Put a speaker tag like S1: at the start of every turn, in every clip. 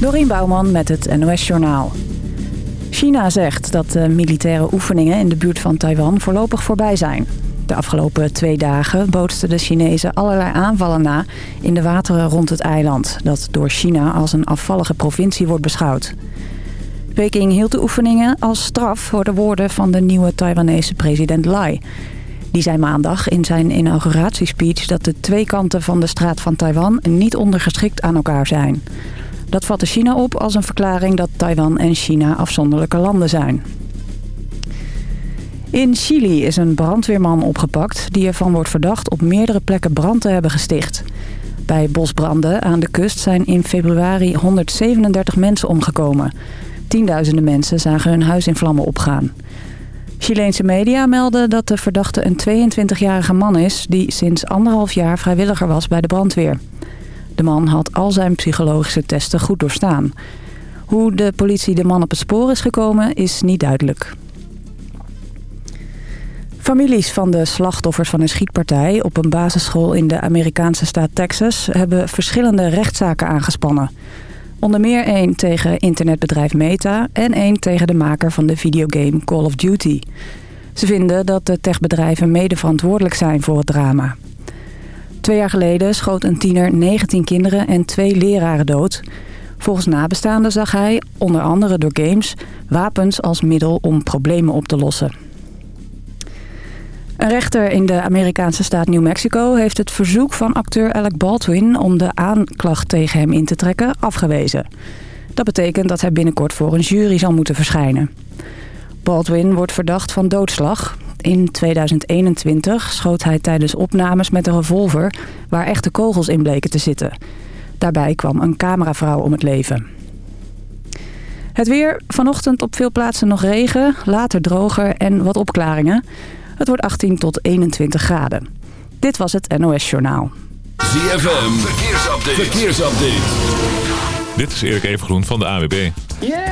S1: Dorien Bouwman met het NOS Journaal. China zegt dat de militaire oefeningen in de buurt van Taiwan voorlopig voorbij zijn. De afgelopen twee dagen bootsten de Chinezen allerlei aanvallen na in de wateren rond het eiland... dat door China als een afvallige provincie wordt beschouwd. Peking hield de oefeningen als straf voor de woorden van de nieuwe Taiwanese president Lai... Die zei maandag in zijn inauguratiespeech dat de twee kanten van de straat van Taiwan niet ondergeschikt aan elkaar zijn. Dat vatte China op als een verklaring dat Taiwan en China afzonderlijke landen zijn. In Chili is een brandweerman opgepakt die ervan wordt verdacht op meerdere plekken brand te hebben gesticht. Bij bosbranden aan de kust zijn in februari 137 mensen omgekomen. Tienduizenden mensen zagen hun huis in vlammen opgaan. Chileense media melden dat de verdachte een 22-jarige man is... die sinds anderhalf jaar vrijwilliger was bij de brandweer. De man had al zijn psychologische testen goed doorstaan. Hoe de politie de man op het spoor is gekomen is niet duidelijk. Families van de slachtoffers van een schietpartij op een basisschool in de Amerikaanse staat Texas... hebben verschillende rechtszaken aangespannen. Onder meer één tegen internetbedrijf Meta en één tegen de maker van de videogame Call of Duty. Ze vinden dat de techbedrijven mede verantwoordelijk zijn voor het drama. Twee jaar geleden schoot een tiener 19 kinderen en twee leraren dood. Volgens nabestaanden zag hij, onder andere door games, wapens als middel om problemen op te lossen. Een rechter in de Amerikaanse staat New Mexico heeft het verzoek van acteur Alec Baldwin om de aanklacht tegen hem in te trekken afgewezen. Dat betekent dat hij binnenkort voor een jury zal moeten verschijnen. Baldwin wordt verdacht van doodslag. In 2021 schoot hij tijdens opnames met een revolver waar echte kogels in bleken te zitten. Daarbij kwam een cameravrouw om het leven. Het weer. Vanochtend op veel plaatsen nog regen, later droger en wat opklaringen. Het wordt 18 tot 21 graden. Dit was het NOS Journaal.
S2: ZFM, verkeersupdate. verkeersupdate.
S3: Dit is Erik Evengroen van de AWB.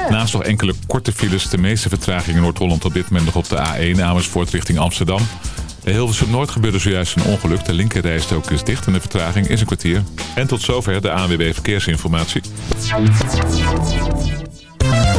S3: Naast nog enkele korte files, de meeste vertraging in Noord-Holland op dit moment nog op de A1 Amersfoort richting Amsterdam. De Hilversum Noord gebeurde zojuist een ongeluk. De linkerrijstrook is dicht en de vertraging is een kwartier. En tot zover de ANWB Verkeersinformatie.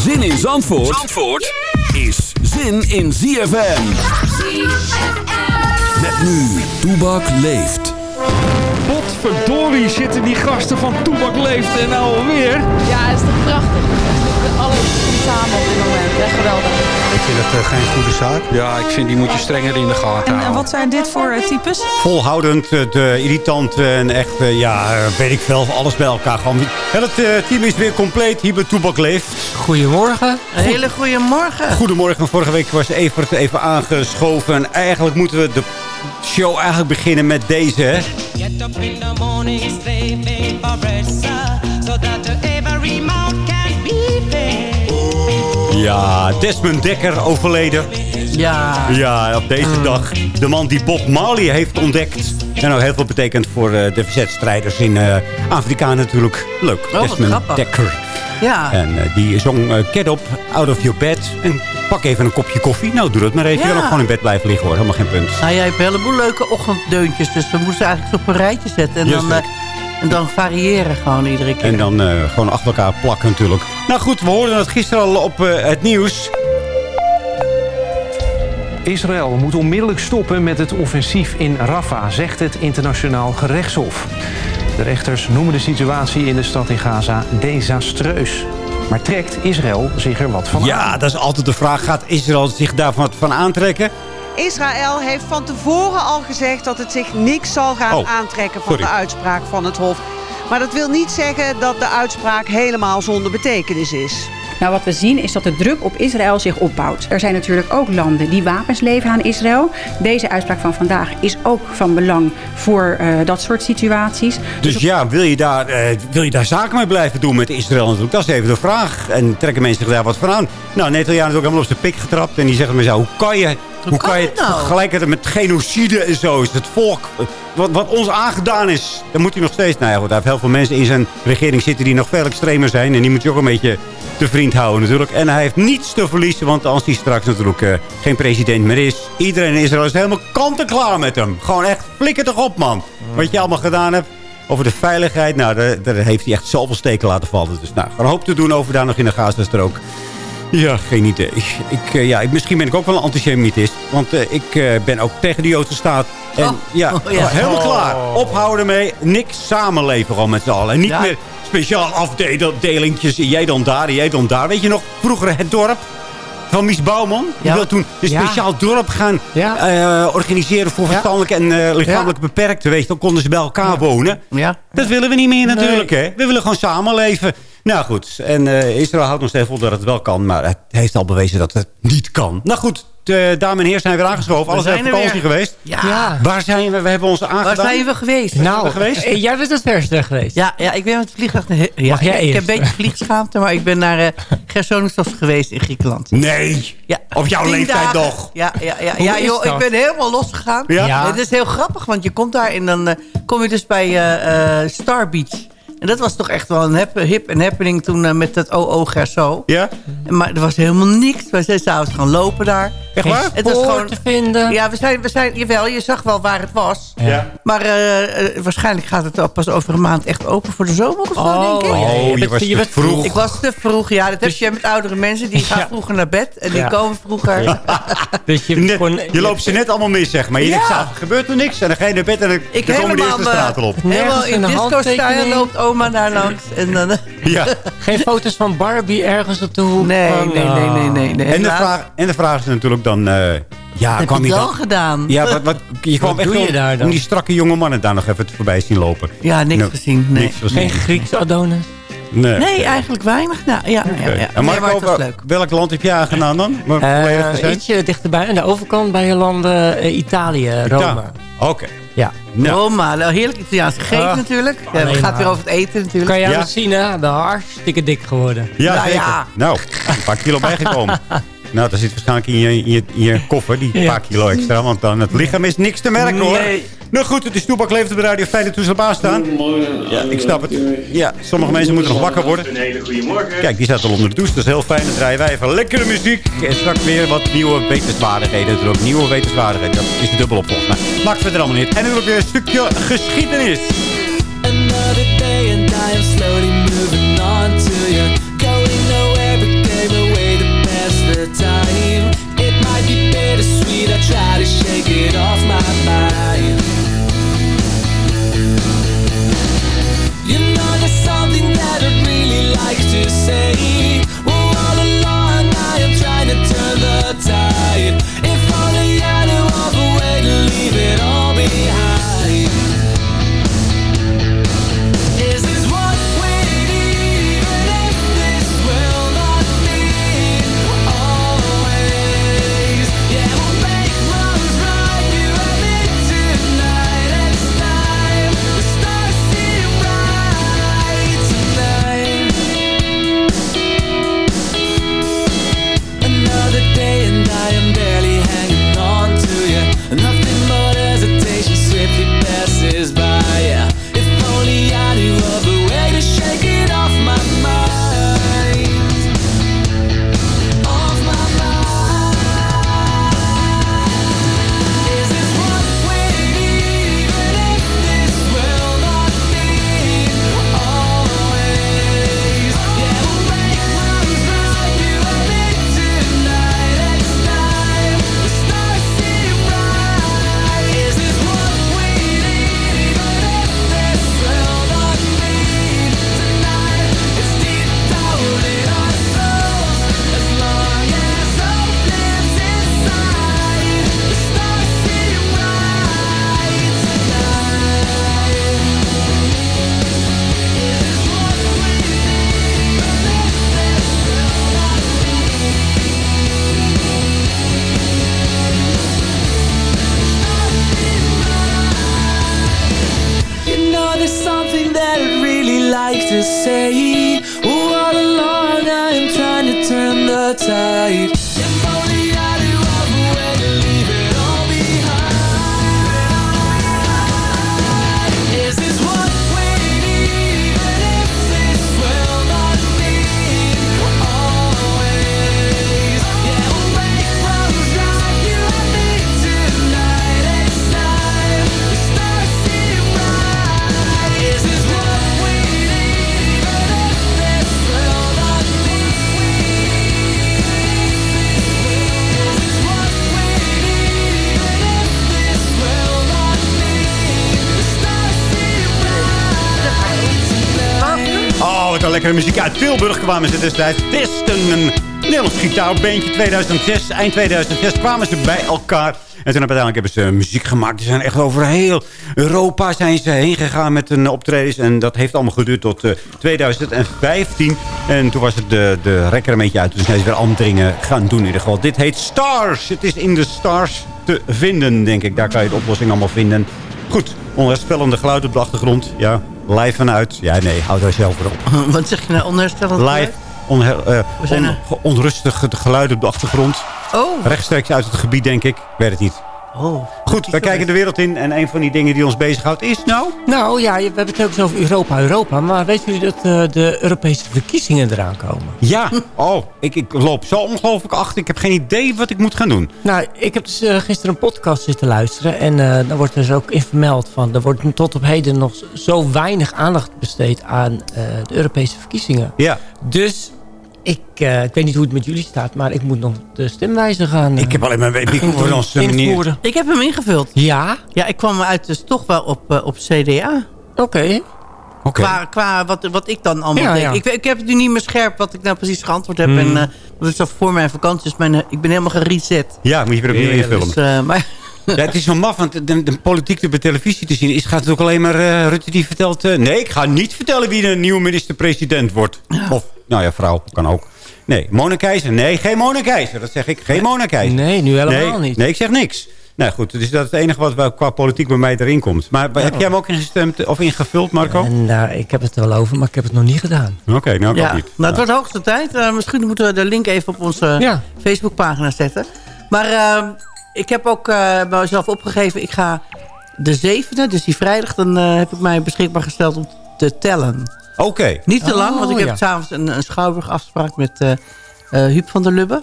S2: Zin in Zandvoort, Zandvoort is zin in ZFM. Met nu, Toebak leeft.
S4: Potverdorie zitten die gasten van Toebak leeft en nou alweer.
S5: Ja, het is toch prachtig. Alles komt samen op dit moment. Echt geweldig.
S6: Ik vind het geen goede zaak.
S4: Ja, ik vind die moet je strenger in de gaten
S5: En, en
S4: houden.
S5: wat zijn dit voor eh, types?
S6: Volhoudend, eh, de irritant en echt, eh, ja, eh, weet ik veel, alles bij elkaar. Gewoon. En het eh, team is weer compleet hier bij Toebak Leeft.
S7: Goedemorgen. Een hele goede morgen.
S6: Goedemorgen, vorige week was Evert even aangeschoven. En eigenlijk moeten we de show eigenlijk beginnen met deze.
S8: Get up in the morning,
S6: Ja, Desmond Dekker overleden.
S7: Ja.
S6: Ja, op deze dag. De man die Bob Marley heeft ontdekt. En ook heel veel betekent voor eh, de verzetstrijders in eh, Afrika natuurlijk. Leuk,
S7: wat
S6: Desmond. Dekker.
S7: Ja.
S6: En eh, die zong eh, Get Up, Out of Your Bed. En pak even een kopje koffie. Nou, doe dat maar even. Je
S7: Ja.
S6: kan ook gewoon in bed blijven liggen hoor. Helemaal geen punt.
S7: Nou, jij hebt een heleboel leuke ochtenddeuntjes. Dus we moesten eigenlijk op een rijtje zetten. En, dan. En dan variëren gewoon iedere keer.
S6: En dan eh, gewoon achter elkaar plakken natuurlijk. Nou goed, we hoorden het gisteren al op eh, het nieuws.
S9: Israël moet onmiddellijk stoppen met het offensief in Rafah, zegt het internationaal gerechtshof. De rechters noemen de situatie in de stad in Gaza desastreus. Maar trekt Israël zich er wat van aan?
S6: Ja, dat is altijd de vraag. Gaat Israël zich daarvan wat van aantrekken?
S10: Israël heeft van tevoren al gezegd dat het zich niks zal gaan
S6: Oh,
S10: aantrekken van
S6: sorry.
S10: de uitspraak van het Hof. Maar dat wil niet zeggen dat de uitspraak helemaal zonder betekenis is.
S11: Nou, wat we zien is dat de druk op Israël zich opbouwt. Er zijn natuurlijk ook landen die wapens leveren aan Israël. Deze uitspraak van vandaag is ook van belang voor eh, dat soort situaties.
S6: Dus ja, wil je, daar, eh, wil je daar zaken mee blijven doen met Israël natuurlijk? Dat is even de vraag. En trekken mensen zich daar wat van aan? Nou, Netanyahu is ook helemaal op zijn pik getrapt. En die zegt me zo, hoe kan je... Hoe kan je het
S7: nou?
S6: vergelijken met genocide en zo? Is het volk, wat, wat ons aangedaan is, dan moet hij nog steeds... Nou ja, goed, hij heeft heel veel mensen in zijn regering zitten die nog veel extremer zijn. En die moet je ook een beetje te vriend houden natuurlijk. En hij heeft niets te verliezen, want als hij straks natuurlijk eh, geen president meer is... Iedereen in Israël is helemaal kant-en-klaar met hem. Gewoon echt, flikker toch op, man. Wat je allemaal gedaan hebt. Over de veiligheid, nou, daar, daar heeft hij echt zoveel steken laten vallen. Dus nou, een hoop te doen over daar nog in de Gazastrook. Ja, geen idee. Ik, eh, ja, ik, misschien ben ik ook wel een antisemitist. Want eh, ik eh, ben ook tegen de Joodse staat. En
S7: Oh,
S6: ja,
S7: oh, ja.
S6: helemaal klaar. Ophouden mee. Niks samenleven gewoon met z'n allen. En niet
S7: Ja.
S6: meer speciaal afdelingjes. Jij dan daar, jij dan daar. Weet je nog, vroeger het dorp van Mies Bouwman. Die
S7: Ja.
S6: wil toen een speciaal dorp gaan organiseren voor verstandelijk en lichamelijk beperkten. Weet je, dan konden ze bij elkaar wonen.
S7: Ja.
S6: Dat willen we niet meer natuurlijk, hè. We willen gewoon samenleven. Nou goed, en eh, Israël houdt nog steeds vol dat het wel kan. Maar het heeft al bewezen dat het niet kan. Nou goed, de dames en heren zijn weer aangeschoven. Alles
S7: zijn
S6: vakantie
S7: weer.
S6: geweest.
S7: Ja.
S6: Waar zijn we? We hebben onze aangedaan.
S7: Waar zijn we geweest?
S6: Nou, geweest?
S12: eh, jij bent het verste geweest.
S7: Ja, ja, ik ben met het vliegtuig... naar- Ja,
S12: Mag jij
S7: ik, ik heb
S12: eerst?
S7: een beetje vliegschaamte, maar ik ben naar uh, Gersonisos geweest in Griekenland.
S6: Nee!
S7: Ja.
S6: Op jouw
S7: Tien
S6: leeftijd
S7: dagen.
S6: nog.
S7: Ja, ja, ja, ja joh, ik ben helemaal losgegaan.
S6: Ja?
S12: Ja.
S7: Het is heel grappig, want je komt daar en dan eh, kom je dus bij eh, eh, Star Beach. En dat was toch echt wel een hap- hip en happening toen eh, met het OO Gerso.
S6: Ja?
S7: Maar er was helemaal niks. We zijn s'avonds gaan lopen daar.
S6: Echt waar?
S7: Het was gewoon...
S12: te vinden.
S7: Ja, we zijn, we zijn, jawel, je zag wel waar het was.
S6: Ja.
S7: Maar eh, eh, waarschijnlijk gaat het al pas over een maand echt open voor de zomer of zo, denk ik.
S6: Oh, je was te vroeg.
S7: Ik was te vroeg, ja. Dat heb je met oudere mensen. Die gaan
S12: Ja.
S7: vroeger naar bed en die
S12: Ja.
S7: komen vroeger.
S12: Dus je,
S6: Net-
S12: kon-
S6: je loopt ze net allemaal mis, zeg maar. Je
S7: Ja.
S6: denkt, "S'avonds gebeurt er niks. En dan ga je naar bed en dan,
S7: Ik
S6: dan komen de
S7: helemaal,
S6: eerste straten op.
S7: helemaal
S12: Nergens
S7: in disco-style
S12: handtekening.
S7: Oma daar langs. En dan,
S6: Ja.
S12: geen foto's van Barbie ergens op de hoek.
S7: nee,
S12: van,
S7: nee, nee, nee, nee, nee.
S6: En de, vraag, en de vraag is natuurlijk dan... eh, ja,
S7: Heb
S6: kwam
S7: je wel gedaan?
S6: Ja, wat, wat, je kwam
S12: Wat
S6: echt
S12: doe je daar dan?
S6: om die strakke jonge mannen daar nog even te voorbij zien lopen.
S7: Ja, niks
S6: Nou,
S7: gezien. Nee.
S6: Niks gezien.
S12: Geen Grieks Adonis.
S6: Nee.
S7: Nee, eigenlijk weinig. Nou, ja, ja, ja.
S6: En Marco, wel- welk land heb je aangedaan dan?
S12: Eh
S6: zijn?
S12: ietsje dichterbij, aan de overkant bij je landen eh, Italië, Rome.
S6: Ja. Oké.
S12: Ja.
S6: Nou,
S7: Roma, nou, heerlijk Italiaans gegeten
S12: Ah,
S7: natuurlijk. Ja,
S12: alleen
S7: het gaat
S12: maar.
S7: weer over het eten natuurlijk.
S12: Kan je aan
S6: Ja.
S12: het zien, hè? Ben hartstikke dik geworden.
S6: ja,
S7: Nou
S6: zeker.
S7: ja.
S6: Nou, een paar kilo bijgekomen. nou, dat zit waarschijnlijk in je, in je, in je koffer, die
S12: Ja.
S6: paar kilo extra. Want dan het lichaam is niks te merken, hoor.
S7: Nee.
S6: Nou goed, het is Toepak Leeft op de radio. Fijn dat u aanstaan. Ja, ik snap het. Ja, sommige mensen moeten nog wakker worden.
S13: Een hele goede morgen.
S6: Kijk, die staat al onder de douche. Dat is heel fijn. Dan draaien wij even lekkere muziek. En straks weer wat nieuwe wetenswaardigheden. Er ook nieuwe wetenswaardigheden. Dat is dubbel op volgens mij. Maakt verder allemaal niet. En natuurlijk weer een stukje geschiedenis.
S8: Another day and I am slowly moving on to you. Time. It might be bittersweet, I try to shake it off my mind. You know there's something that I'd really like to say.
S6: Muziek. Uit Tilburg kwamen ze destijds. Testen, een Nederlands gitaarbeentje. 2006, eind 2006 kwamen ze bij elkaar. En toen uiteindelijk hebben ze muziek gemaakt. Ze zijn echt over heel Europa zijn ze heen gegaan met een optredens. En dat heeft allemaal geduurd tot eh, 2015. En toen was het de, de rekker een beetje uit. Toen zijn ze weer andere dingen gaan doen in ieder geval. Dit heet Stars. Het is in de Stars te vinden, denk ik. Daar kan je de oplossing allemaal vinden. Goed, onherspellende geluid op de achtergrond. Ja, live vanuit. Ja, nee, houd daar zelf op.
S7: Wat zeg je nou, onherstellend
S6: Live, onher, eh,
S7: We zijn
S6: on- onrustig geluid op de achtergrond.
S7: Oh.
S6: Rechtstreeks uit het gebied, denk ik. Ik weet het niet.
S7: Oh.
S6: Goed, wij kijken de wereld in. En een van die dingen die ons bezighoudt is nou...
S12: Nou ja, we hebben het ook eens over Europa, Europa. Maar weten jullie dat eh, de Europese verkiezingen eraan komen?
S6: Ja, oh, ik, ik loop zo ongelooflijk achter. Ik heb geen idee wat ik moet gaan doen.
S12: Nou, ik heb dus eh, gisteren een podcast zitten luisteren. En eh daar wordt dus ook in vermeld van... er wordt tot op heden nog zo weinig aandacht besteed aan eh, de Europese verkiezingen.
S6: Ja.
S12: Dus ik, eh, ik weet niet hoe het met jullie staat... maar ik moet nog de stemwijzer gaan
S6: Ik heb alleen maar een beetje voor onze meneer.
S12: invoeren.
S7: Ik heb hem ingevuld.
S12: Ja?
S7: Ja, ik kwam uit dus toch wel op, eh, op CDA.
S12: Oké.
S6: Oké.
S7: Qua, qua wat, wat ik dan allemaal
S12: Ja,
S7: denk.
S12: ja.
S7: Ik, ik heb het nu niet meer scherp wat ik nou precies geantwoord heb.
S12: Mm.
S7: En eh dat is zo voor mijn vakantie. Dus mijn, eh, ik ben helemaal gereset.
S6: Ja, moet je weer opnieuw invullen.
S7: Dus, eh, maar,
S6: Ja, het is zo maf, want de, de politiek op de televisie te zien is... gaat het ook alleen maar eh, Rutte die vertelt... eh, nee, ik ga niet vertellen wie de nieuwe minister-president wordt. Of, nou ja, vrouw, kan ook. Nee, Mona Keizer. Nee, geen Mona Keizer. Dat zeg ik. Geen Mona Keizer.
S12: Nee, nu helemaal
S6: nee,
S12: niet.
S6: Nee, ik zeg niks. Nou goed, dus dat is het enige wat wel qua politiek bij mij erin komt. Maar heb jij hem ook ingestemd of ingevuld, Marco?
S12: En, nou, ik heb het er wel over, maar ik heb het nog niet gedaan.
S6: Oké, nou
S7: ja,
S6: ook niet.
S7: nou, het wordt hoogste tijd. Eh, misschien moeten we de link even op onze
S12: Ja.
S7: Facebookpagina zetten. Maar eh, ik heb ook eh, bij mezelf opgegeven... ik ga de zevende, dus die vrijdag... dan eh, heb ik mij beschikbaar gesteld om te tellen.
S6: Oké.
S7: Niet te lang,
S12: Oh,
S7: want ik heb
S12: ja.
S7: s'avonds een, een schouwburgafspraak met eh eh, Huub van der Lubbe.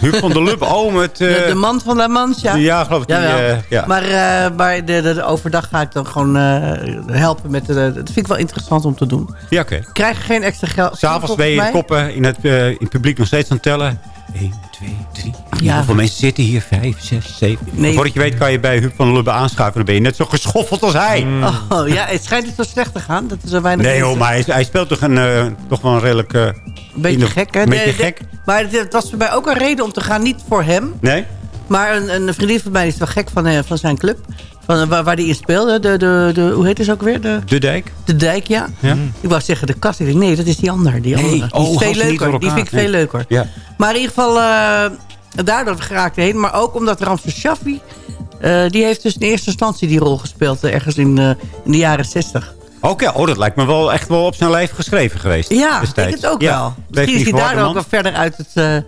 S6: Huub van der Lub, oh, met...
S7: De,
S6: eh,
S7: de man van La Mancha.
S6: Ja, geloof ik. Die, eh, ja.
S7: Maar, eh, maar de, de, de overdag ga ik dan gewoon eh, helpen met... De, dat vind ik wel interessant om te doen.
S6: ja, oké.
S7: Ik krijg geen extra geld.
S6: S'avonds ben je koppen in het, eh, in het publiek nog steeds aan het tellen. 1, 2, 3.
S7: Ja.
S6: Hoeveel mensen zitten hier? 5, 6, 7.
S7: Nee.
S6: Voordat je weet kan je bij Huub van Lubbe aanschuiven. Dan ben je net zo geschoffeld als hij.
S7: Oh, ja, het schijnt niet zo slecht te gaan. Dat er zo weinig
S6: Nee hoor, maar hij, hij speelt toch, een, eh, toch wel een redelijk... eh,
S7: Een beetje gek, hè?
S6: Een beetje gek.
S7: Maar het, was voor mij ook een reden om te gaan. Niet voor hem.
S6: Nee?
S7: Maar een, een vriendin van mij is wel gek van, eh, van zijn club. Van, waar, waar die in speelde. De, de, de, hoe heet het ook weer? De,
S6: De dijk?
S7: de dijk, ja.
S6: Ja.
S7: Ik wou zeggen de kast. Ik denk, nee, dat is die ander. Die,
S6: Nee.
S7: andere. die
S6: Oh,
S7: is veel
S6: niet door
S7: leuker. Die vind ik veel leuker.
S6: Ja.
S7: Maar in ieder geval, daardoor geraakt ik heen. Maar ook omdat Ramses Shaffi... eh, die heeft dus in eerste instantie die rol gespeeld. eh, ergens in, eh, in de jaren zestig.
S6: Oké, oh, dat lijkt me wel echt wel op zijn lijf geschreven geweest.
S7: Ja, ik
S6: destijds.
S7: denk het ook
S6: Ja.
S7: wel. Misschien is hij daardoor ook wel verder uit, het,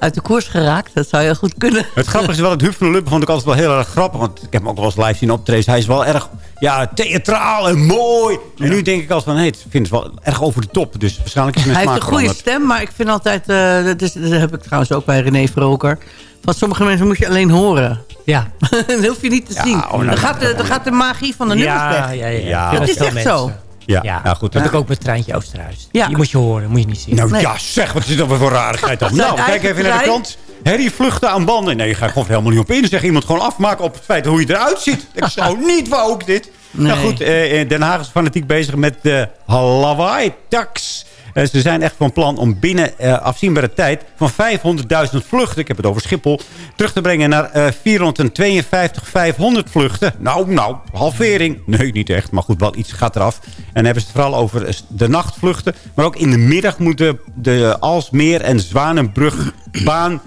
S7: uit de koers geraakt. Dat zou heel goed kunnen.
S6: Het grappige is wel, het Huub van Lubbe vond ik altijd wel heel erg grappig. Want ik heb hem ook wel eens live zien optreden. Hij is wel erg ja, theatraal en mooi. En nu denk ik altijd van, nee, ik vind het wel erg over de top. Dus waarschijnlijk is mijn
S7: Hij heeft een goede
S6: veranderd.
S7: stem, maar ik vind altijd... eh, dat, is, dat heb ik trouwens ook bij René Vroker. Van sommige mensen moet je alleen horen.
S12: Ja.
S7: dat hoef je niet te
S6: Ja,
S7: zien.
S6: oh, nou,
S7: dan, gaat de, dan gaat de magie van de nummers
S12: ja,
S7: weg.
S12: ja, ja,
S6: Ja.
S7: Dat is echt
S12: mensen.
S7: zo.
S6: Ja,
S12: Ja,
S6: nou goed.
S12: Dat heb ik ook met Treintje Oosterhuis.
S7: Ja.
S12: Die moet je horen, moet je niet zien.
S6: Nou
S7: Nee.
S6: ja, zeg, wat is dat voor rarigheid dan? Nou, kijk even naar de kant. Harry vluchten aan banden. Nee, je gaat gewoon helemaal niet op in. Zeg iemand gewoon afmaken op het feit hoe je eruit ziet. Ik zou niet wou ook dit. Nou goed, eh, Den Haag is fanatiek bezig met de Hawaii-tax. Eh, ze zijn echt van plan om binnen eh, afzienbare tijd van 500.000 vluchten, ik heb het over Schiphol, terug te brengen naar eh 452 500 vluchten. Nou, nou, halvering. Nee, niet echt, maar goed, wel iets gaat eraf. En dan hebben ze het vooral over eh, de nachtvluchten. Maar ook in de middag moeten de Alsmeer en Zwanenbrugbaan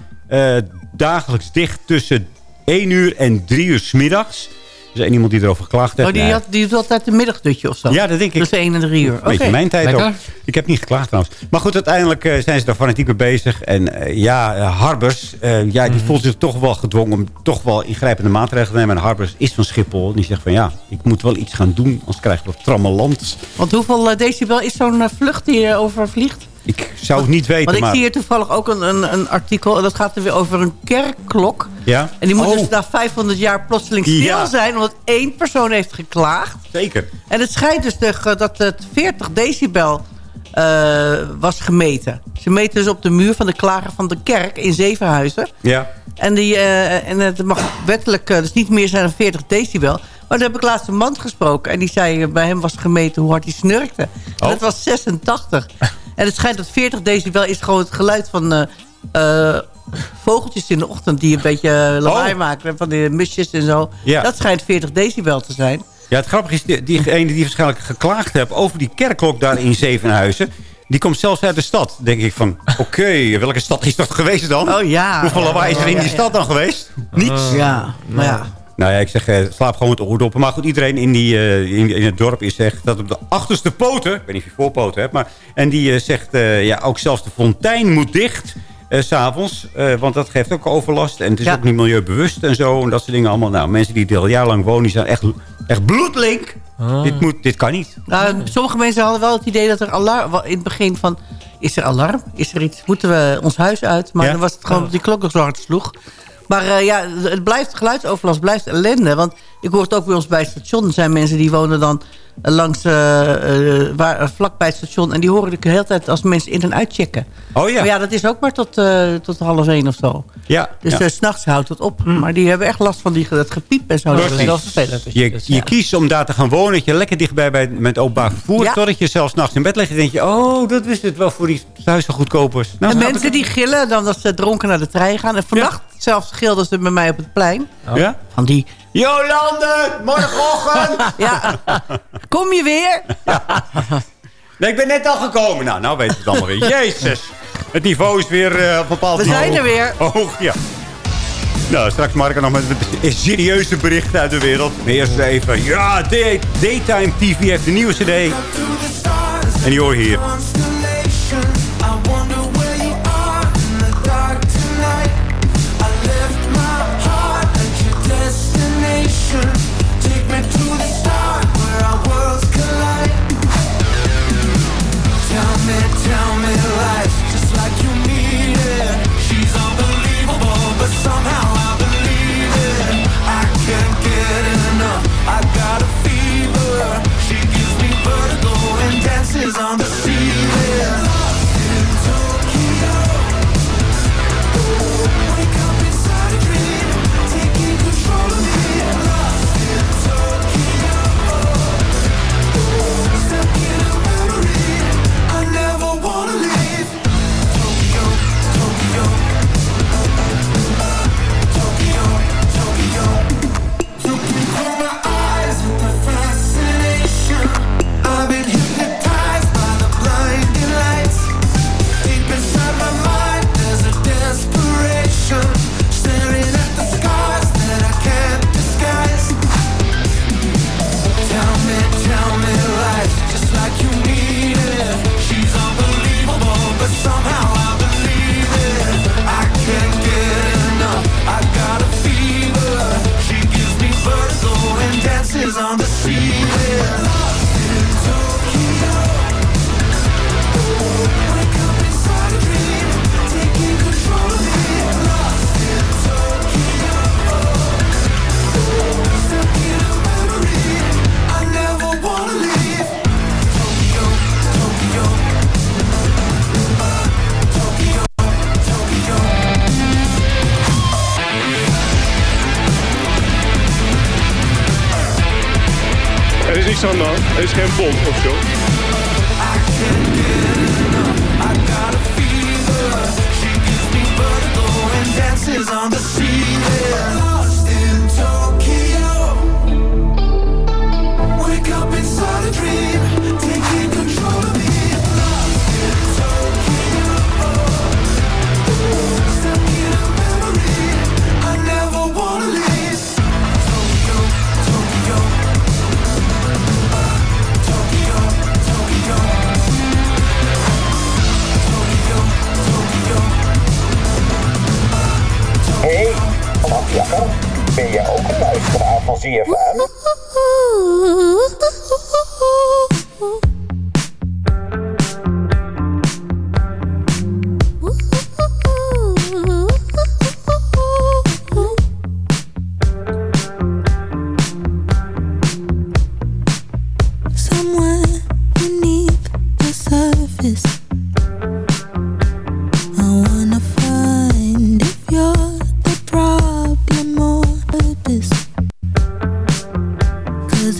S6: dagelijks dicht tussen 1 uur en 3 uur 's middags. Is één iemand die erover geklaagd heeft.
S7: Oh, die,
S6: Nee.
S7: had, die doet altijd een middagdutje of zo?
S6: Ja, dat denk ik.
S7: Tussen 1 en 3 uur.
S6: Een beetje mijn tijd
S7: Lekker.
S6: ook. Ik heb niet geklaagd trouwens. Maar goed, uiteindelijk eh, zijn ze daar fanatiek mee bezig. En eh, ja, eh, Harbers, ja, die voelt zich toch wel gedwongen om toch wel ingrijpende maatregelen te nemen. En Harbers is van Schiphol. Die zegt van ja, ik moet wel iets gaan doen. Anders krijg ik wat trammeland.
S7: Want hoeveel decibel is zo'n vlucht die je overvliegt?
S6: Ik zou het niet weten,
S7: Want ik
S6: maar...
S7: zie hier toevallig ook een, een, een artikel. En dat gaat er weer over een kerkklok.
S6: Ja?
S7: En die moet
S6: Oh.
S7: dus na 500 jaar plotseling stil
S6: Ja.
S7: zijn. Omdat één persoon heeft geklaagd.
S6: Zeker.
S7: En het schijnt dus de- dat het 40 decibel eh, was gemeten. Ze meten dus op de muur van de klager van de kerk in Zevenhuizen.
S6: Ja.
S7: En, die, eh, en het mag wettelijk eh, dus niet meer zijn dan 40 decibel. Maar toen heb ik laatst een man gesproken. En die zei, bij hem was gemeten hoe hard hij snurkte. En
S6: Oh.
S7: dat was 86. En het schijnt dat 40 decibel is gewoon het geluid van... eh, eh, vogeltjes in de ochtend die een beetje eh, lawaai
S6: Oh.
S7: maken. Van die musjes en zo.
S6: Ja.
S7: Dat schijnt 40 decibel te zijn.
S6: Ja, het grappige is, die- diegene die waarschijnlijk geklaagd heeft over die kerkklok daar in Zevenhuizen... die komt zelfs uit de stad. denk ik van, oké, welke stad is dat geweest dan?
S7: Oh ja.
S6: Hoeveel lawaai is er in die stad dan geweest? Niets.
S7: Ja, maar ja.
S6: Nou ja, ik zeg, eh, slaap gewoon met de oordoppen. Maar goed, iedereen in, die, eh, in, in het dorp is zegt dat op de achterste poten... ik weet niet of je voorpoten hebt, maar... en die eh, zegt, ja, ook zelfs de fontein moet dicht... s s'avonds, want dat geeft ook overlast. En het is
S7: Ja.
S6: ook niet milieubewust en zo. En dat soort dingen allemaal. Nou, mensen die er al jaar lang wonen, die zijn echt, echt bloedlink. Dit, moet, dit kan niet.
S7: Nou, sommige mensen hadden wel het idee dat er alarm... In het begin van, is er alarm? Is er iets? Moeten we ons huis uit? Maar
S6: Ja.
S7: dan was het gewoon dat die klok nog zo hard sloeg. Maar eh, ja, het blijft, geluidsoverlast blijft ellende. Want ik hoor het ook bij ons bij het station. Er zijn mensen die wonen dan langs, eh, eh, waar, eh, vlak bij het station. En die horen ik de hele tijd als mensen in- en uitchecken.
S6: Oh ja.
S7: Maar ja, dat is ook maar tot, eh, tot half één of zo.
S6: Ja,
S7: Dus
S6: ja.
S7: s s'nachts houdt het op. Maar die hebben echt last van die, dat gepiep en zo. Dat is wel vervelend.
S6: Je, je kiest om daar te gaan wonen. Dat je lekker dichtbij bij, met openbaar vervoer.
S7: Ja.
S6: Totdat je zelfs nachts in bed ligt. En denk je, oh, dat is het wel voor die huizengoedkopers. Nou,
S7: en mensen die gillen dan dat ze dronken naar de trein gaan. En vannacht zelfs gilden ze bij mij op het plein.
S6: Ja?
S7: Van die,
S6: Jolande, morgenochtend.
S7: ja, kom je weer?
S6: Nee, ik ben net al gekomen. Nou, nou weet je het allemaal weer. Jezus. Het niveau is weer eh, op een bepaald
S7: We zijn er weer.
S6: Hoog, ja. Nou, straks Mark nog met met serieuze berichten uit de wereld. Maar eerst even, ja, Day- Daytime TV heeft een nieuwe cd. En die hoor hier.
S13: Hand.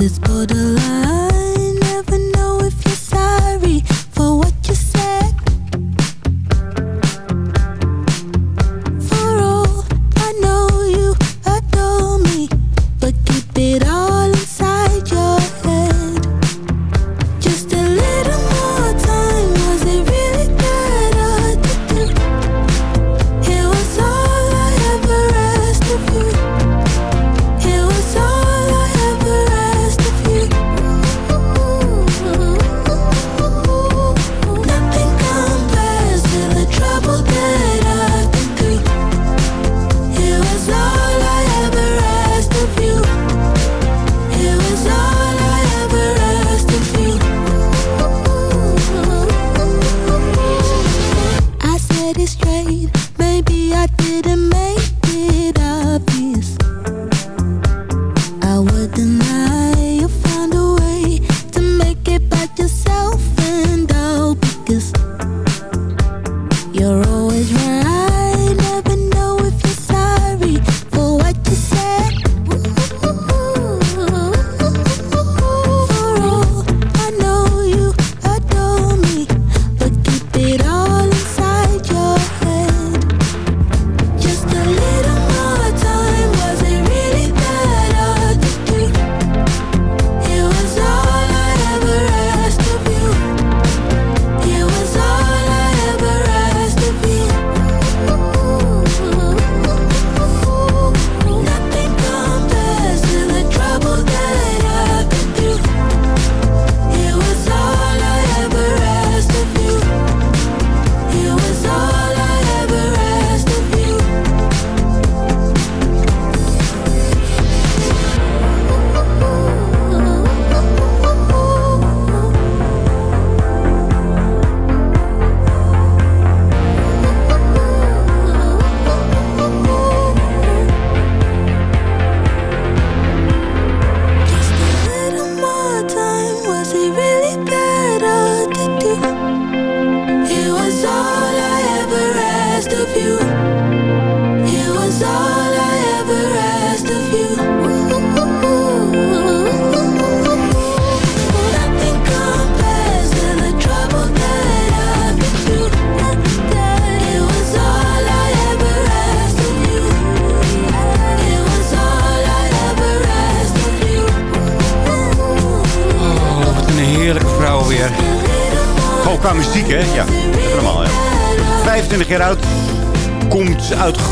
S14: It's borderline,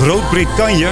S6: Groot-Brittannië.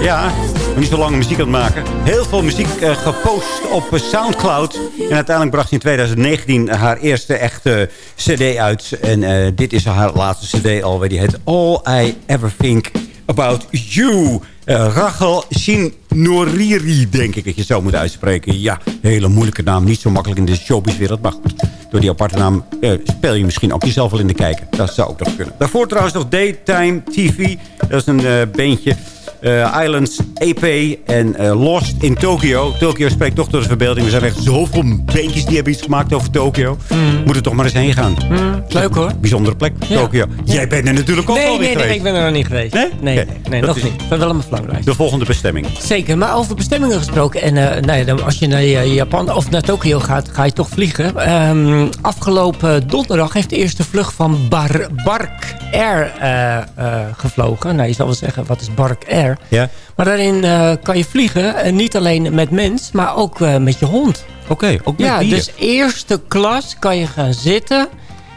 S6: Ja, niet zo lange muziek aan het maken. Heel veel muziek eh, gepost op eh, Soundcloud. En uiteindelijk bracht ze in 2019 haar eerste echte cd uit. En eh, dit is haar laatste cd alweer. Die heet All I Ever Think About You. Eh, Rachel Shinoriri, denk ik dat je zo moet uitspreken. Ja, hele moeilijke naam. Niet zo makkelijk in de showbizwereld. Maar goed, door die aparte naam eh, speel je misschien ook jezelf wel in de kijker. Dat zou ook nog kunnen. Daarvoor trouwens nog Daytime TV. Dat is een eh beentje. Eh, Islands EP en eh, Lost in Tokyo. Tokyo spreekt toch door de verbeelding. Er zijn echt zoveel beentjes die hebben iets gemaakt over Tokyo. Moet er toch maar eens heen gaan.
S12: Leuk hoor.
S6: Bijzondere plek,
S12: Ja.
S6: Tokyo. Jij bent er natuurlijk ook
S12: nee,
S6: al
S12: nee,
S6: geweest.
S12: nee, ik ben er nog niet geweest.
S6: Nee?
S12: Nee, nee,
S6: Dat
S12: nog
S6: is-
S12: niet. Ik ben wel mijn verlanglijst.
S6: De volgende bestemming.
S12: Zeker, maar over bestemmingen gesproken. En eh, nou ja, als je naar Japan of naar Tokio gaat, ga je toch vliegen. Ehm, afgelopen donderdag heeft de eerste vlucht van Bar Bark Air eh, eh, gevlogen. Nou, je zal wel zeggen, wat is Bark Air?
S6: Ja.
S12: Maar daarin eh, kan je vliegen. En niet alleen met mens, maar ook eh, met je hond.
S6: Oké, ook met
S12: Ja,
S6: dieren.
S12: dus eerste klas kan je gaan zitten.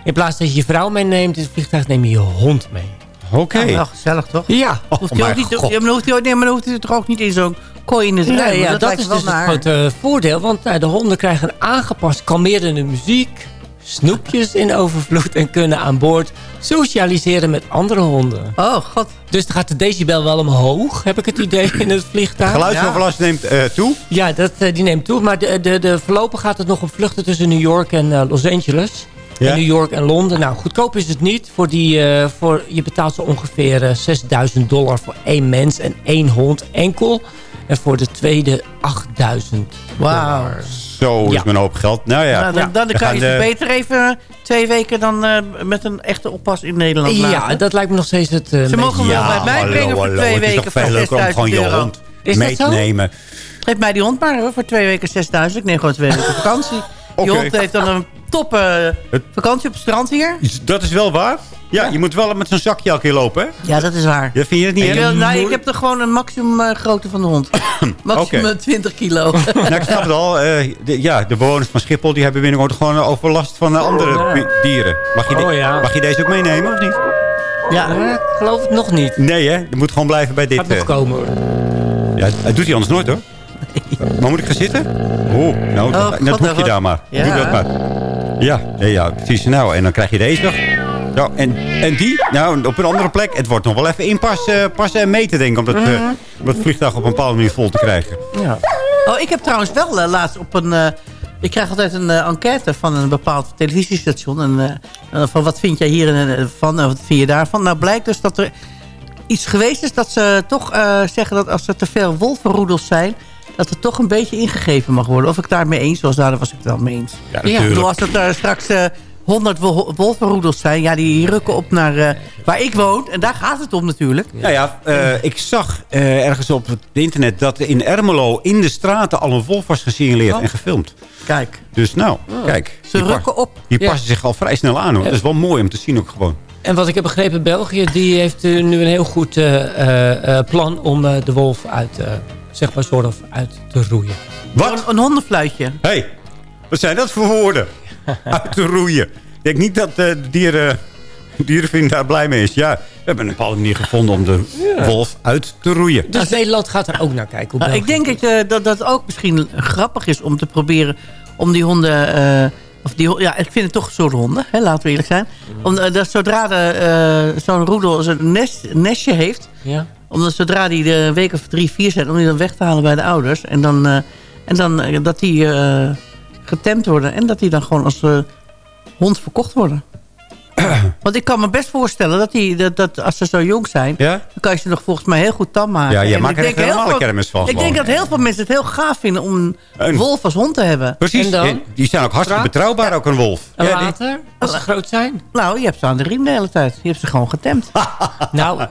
S12: In plaats dat je je vrouw meeneemt in het vliegtuig, neem je je hond mee.
S6: Oké.
S7: Ja, wel gezellig toch?
S12: Ja.
S7: Hoeft hij ook niet, ja, maar dan hoeft hij, ook- nee, maar dan hoeft hij toch ook niet in zo'n kooi in het
S12: Nee, ja,
S7: dat,
S12: is
S7: wel
S12: dus
S7: naar.
S12: het grote voordeel. Want nou, de honden krijgen een aangepast kalmerende muziek. snoepjes in overvloed... en kunnen aan boord socialiseren met andere honden.
S7: Oh, god.
S12: Dus dan gaat de decibel wel omhoog, heb ik het idee, in het vliegtuig.
S6: Geluidsoverlast neemt eh, toe.
S12: Ja, dat, eh, die neemt toe. Maar de, de, de, voorlopig gaat het nog om vluchten tussen New York en eh, Los Angeles.
S6: Ja.
S12: En New York en Londen. Nou, goedkoop is het niet. Voor die, eh, voor, je betaalt zo ongeveer eh, 6000 dollar voor één mens en één hond enkel. En voor de tweede 8000
S7: Wauw.
S6: Zo is
S12: Ja.
S6: mijn hoop geld. Nou ja.
S7: Nou, dan, dan kan je
S6: de-
S7: ze beter even twee weken dan eh, met een echte oppas in Nederland laten.
S12: Ja, dat lijkt me nog steeds het uh,
S7: Ze mogen wel bij mij brengen voor twee
S6: het is
S7: weken
S6: toch veel
S7: voor
S6: leuker om
S7: 6000
S6: gewoon je
S7: euro.
S6: hond
S12: Is
S6: mee te nemen.
S7: Geef mij die hond maar hoor, voor twee weken 6000. Ik neem gewoon twee weken vakantie. Die hond heeft dan een top eh, vakantie op het strand hier.
S6: Dat is wel waar. Ja, je moet wel met zo'n zakje elke keer lopen, hè?
S7: Ja, dat is waar.
S6: Ja, vind je het niet
S7: Ik, nou, ik heb er gewoon een maximum eh, grootte van de hond. maximum
S6: Oké.
S7: 20 kilo.
S6: Nou, ik snap het al. eh, de, ja, de bewoners van Schiphol die hebben binnenkort gewoon overlast van eh, andere dieren. Mag je,
S12: Oh, ja.
S6: mag je deze ook meenemen, of niet?
S7: ja.
S12: Ik geloof het nog niet.
S6: Nee, hè? Je moet gewoon blijven bij dit.
S12: Gaat nog komen hoor.
S6: Ja, dat doet hij anders nooit, hoor. Maar moet ik gaan zitten? Oeh, nou,
S7: Oh,
S6: dat,
S7: God,
S6: dat hoek je daar maar.
S7: Ja.
S6: Doe dat maar. Ja, ja, ja, precies. Nou, en dan krijg je deze nog. Nou, en, en die, nou, op een andere plek. Het wordt nog wel even inpassen passen en meten, denk ik. Om dat,
S7: Mhm.
S6: eh, om dat vliegtuig op een bepaalde manier vol te krijgen.
S12: Ja.
S7: Oh, ik heb trouwens wel eh, laatst op een... eh, ik krijg altijd een eh, enquête van een bepaald televisiestation. En, eh, eh, van wat vind jij hier en, van en wat vind je daarvan? Nou, blijkt dus dat er iets geweest is dat ze toch eh, zeggen dat als er te veel wolvenroedels zijn... dat er toch een beetje ingegeven mag worden. Of ik daarmee eens was, daar was ik het wel mee eens.
S6: Ja, natuurlijk.
S7: als er straks eh 100 wol- wolvenroedels zijn... ja, die rukken op naar eh, waar ik woon. En daar gaat het om natuurlijk.
S6: Nou ja, eh, ik zag eh, ergens op het internet dat in Ermelo in de straten al een wolf was gesignaleerd
S7: Oh.
S6: en gefilmd.
S7: Kijk,
S6: Dus nou, kijk.
S7: ze rukken op.
S6: Die
S12: Ja.
S6: passen zich al vrij snel aan hoor. Dat is wel mooi om te zien ook gewoon.
S12: En wat ik heb begrepen, België die heeft nu een heel goed eh, eh, eh, plan om eh, de wolf uit, eh, zeg maar, soort of uit te roeien.
S6: Wat?
S7: Een, een hondenfluitje.
S6: Hé, hey, wat zijn dat voor woorden? Uit te roeien. Ik denk niet dat eh, de dieren, dierenvriend daar blij mee is. Ja, we hebben een bepaalde manier gevonden om de wolf uit te roeien.
S12: Dus Nederland gaat er ook naar kijken. hoe
S7: Nou, ik denk dat, eh, dat dat ook misschien grappig is om te proberen om die honden... eh, of die, ja, ik vind het toch een soort honden, hè, laten we eerlijk zijn. Om, eh, dat zodra de, eh, zo'n roedel zo'n nest, nestje heeft...
S12: Ja.
S7: om dat zodra die de week of drie, vier zijn... om die dan weg te halen bij de ouders. En dan, eh, en dan dat die eh, getemd worden. En dat die dan gewoon als eh, hond verkocht worden. Want ik kan me best voorstellen dat, die, dat, dat als ze zo jong zijn...
S6: Ja?
S7: dan kan je ze nog volgens mij heel goed tam maken.
S6: Ja, jij
S7: En
S6: maakt
S7: ik
S6: er echt helemaal
S7: veel-
S6: kermis van
S7: Ik
S6: gewoon.
S7: denk dat heel veel mensen het heel gaaf vinden om een
S6: Een-
S7: wolf als hond te hebben.
S6: Precies,
S12: En dan?
S6: die- zijn ook hartstikke
S12: Straat?
S6: betrouwbaar, ook een wolf.
S12: En
S6: Ja, die-
S12: later, als ze groot zijn?
S7: Nou, je hebt ze aan de riem de hele tijd. Je hebt ze gewoon getemd.
S12: Nou,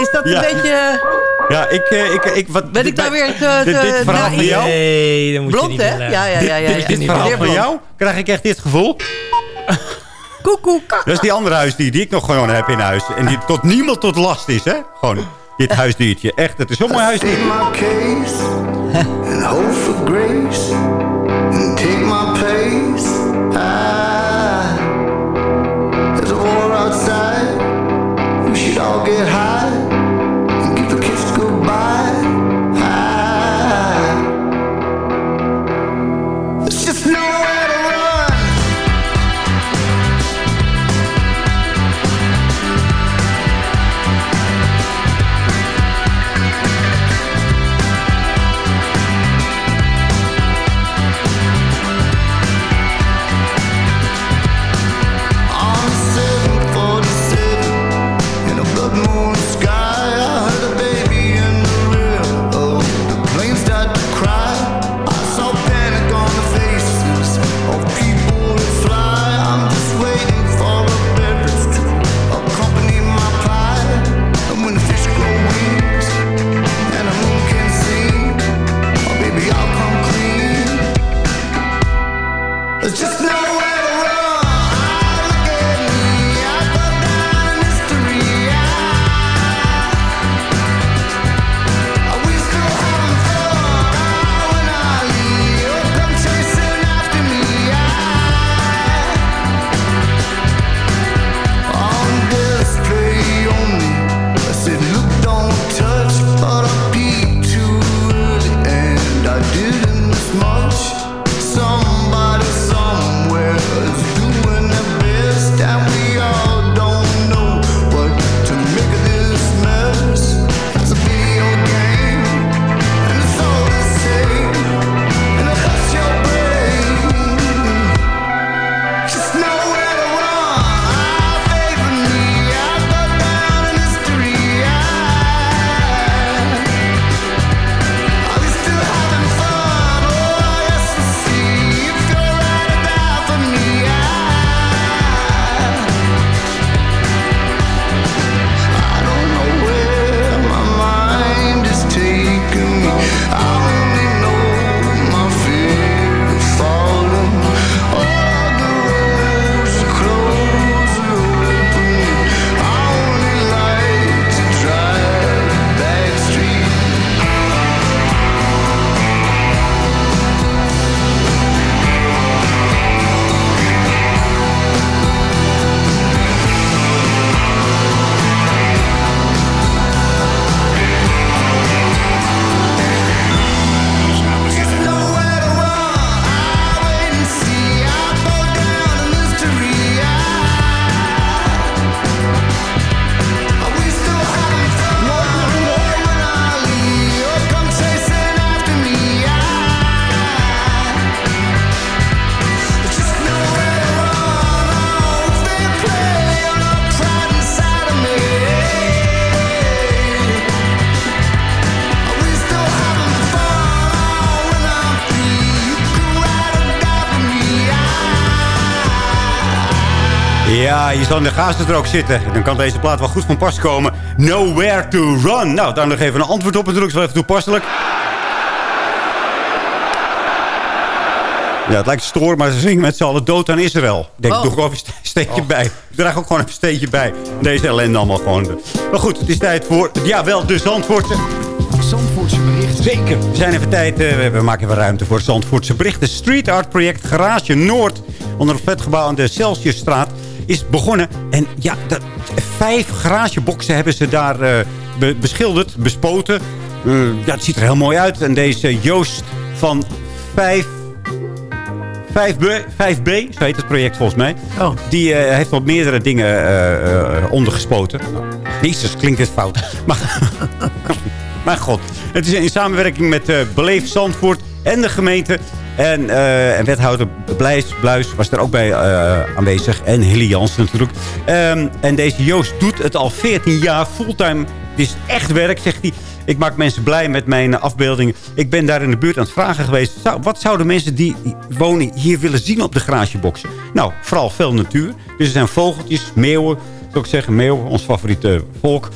S7: is dat een
S6: Ja.
S7: beetje...
S6: Ja, ik... eh, ik, ik wat,
S7: Ben ik nou weer te...
S6: dit,
S7: te
S6: dit verhaal van jou,
S12: nee, dan moet je
S7: Blond,
S12: niet
S7: hè? Ja, ja, ja. ja, ja.
S6: dit verhaal van jou, krijg ik echt dit gevoel.
S7: Koekoek.
S6: Dat is die andere huisdier die ik nog gewoon heb in huis. En die tot niemand tot last is, hè? Gewoon dit huisdiertje. Echt, het is zo'n mooi huisdier.
S8: my case and hope for grace and take my pace. All get high
S6: Ja, je zal in de gazendroog zitten. Dan kan deze plaat wel goed van pas komen. Nowhere to run. Nou, daar nog even een antwoord op. Natuurlijk is wel even toepasselijk. Ja, het lijkt stoor, maar ze zingen met z'n allen dood aan Israël. Ik denk,
S7: Oh.
S6: doe gewoon even een steekje bij. Ik draag ook gewoon even een steekje bij. Deze ellende allemaal gewoon. Maar goed, het is tijd voor, ja wel, de Zandvoortse...
S4: Zandvoortse bericht.
S6: Zeker. We zijn even tijd, eh, we- maken even ruimte voor het Zandvoortse bericht. De street art project Garage Noord, onder het vetgebouw aan de Celsiusstraat, is begonnen. En ja, de, vijf garageboxen hebben ze daar be- beschilderd, bespoten. Eh, ja, het ziet er heel mooi uit. En deze Joost van 5... 5B, 5B, zo heet het project volgens mij.
S7: Oh.
S6: Die eh, heeft op meerdere dingen eh, ondergespoten. Jezus, klinkt dit fout. Maar, maar god, het is in samenwerking met Beleef Zandvoort en de gemeente. En, eh, en wethouder Bluis, Bluis was er ook bij eh, aanwezig. En Hilly Jansen natuurlijk. Ehm, en deze Joost doet het al 14 jaar fulltime. Het is echt werk, zegt hij. Ik maak mensen blij met mijn afbeeldingen. Ik ben daar in de buurt aan het vragen geweest. Wat zouden mensen die wonen hier willen zien op de garageboxen? Nou, vooral veel natuur. Dus er zijn vogeltjes, meeuwen. Zou ik zeggen, meeuw, ons favoriete volk.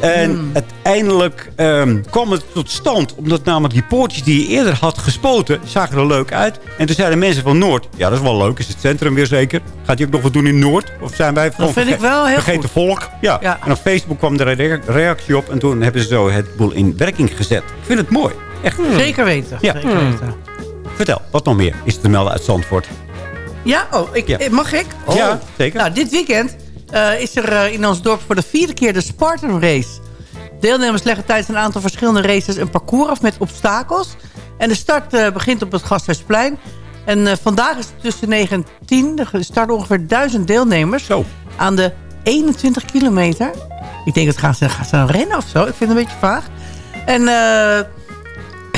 S6: En uiteindelijk ehm, kwam het tot stand. Omdat namelijk die poortjes die je eerder had gespoten... zagen er leuk uit. En toen zeiden mensen van Noord... Ja, dat is wel leuk. Is het centrum weer zeker? Gaat hij ook nog wat doen in Noord? Of zijn wij gewoon
S7: vind ik wel heel
S6: vergeten
S7: goed.
S6: volk? Ja.
S7: Ja.
S6: En op Facebook kwam er een rea- reactie op. En toen hebben ze zo het boel in werking gezet. Ik vind het mooi. Echt.
S7: Zeker weten.
S6: Ja.
S7: Zeker
S6: Hmm.
S7: weten.
S6: Vertel, wat nog meer is te melden uit Zandvoort?
S7: Ja, oh, ik,
S6: Ja.
S7: mag ik? Oh.
S6: Ja, zeker.
S7: Nou, dit weekend eh, is er eh, in ons dorp voor de vierde keer de Spartan Race. Deelnemers leggen tijdens een aantal verschillende races een parcours af met obstakels. En de start eh, begint op het Gasthuisplein. En vandaag is het tussen 9 en 10. Er starten ongeveer 1000 deelnemers
S6: Zo.
S7: aan de 21 kilometer. Ik denk, dat gaan ze, gaan ze rennen of zo? Ik vind het een beetje vaag. En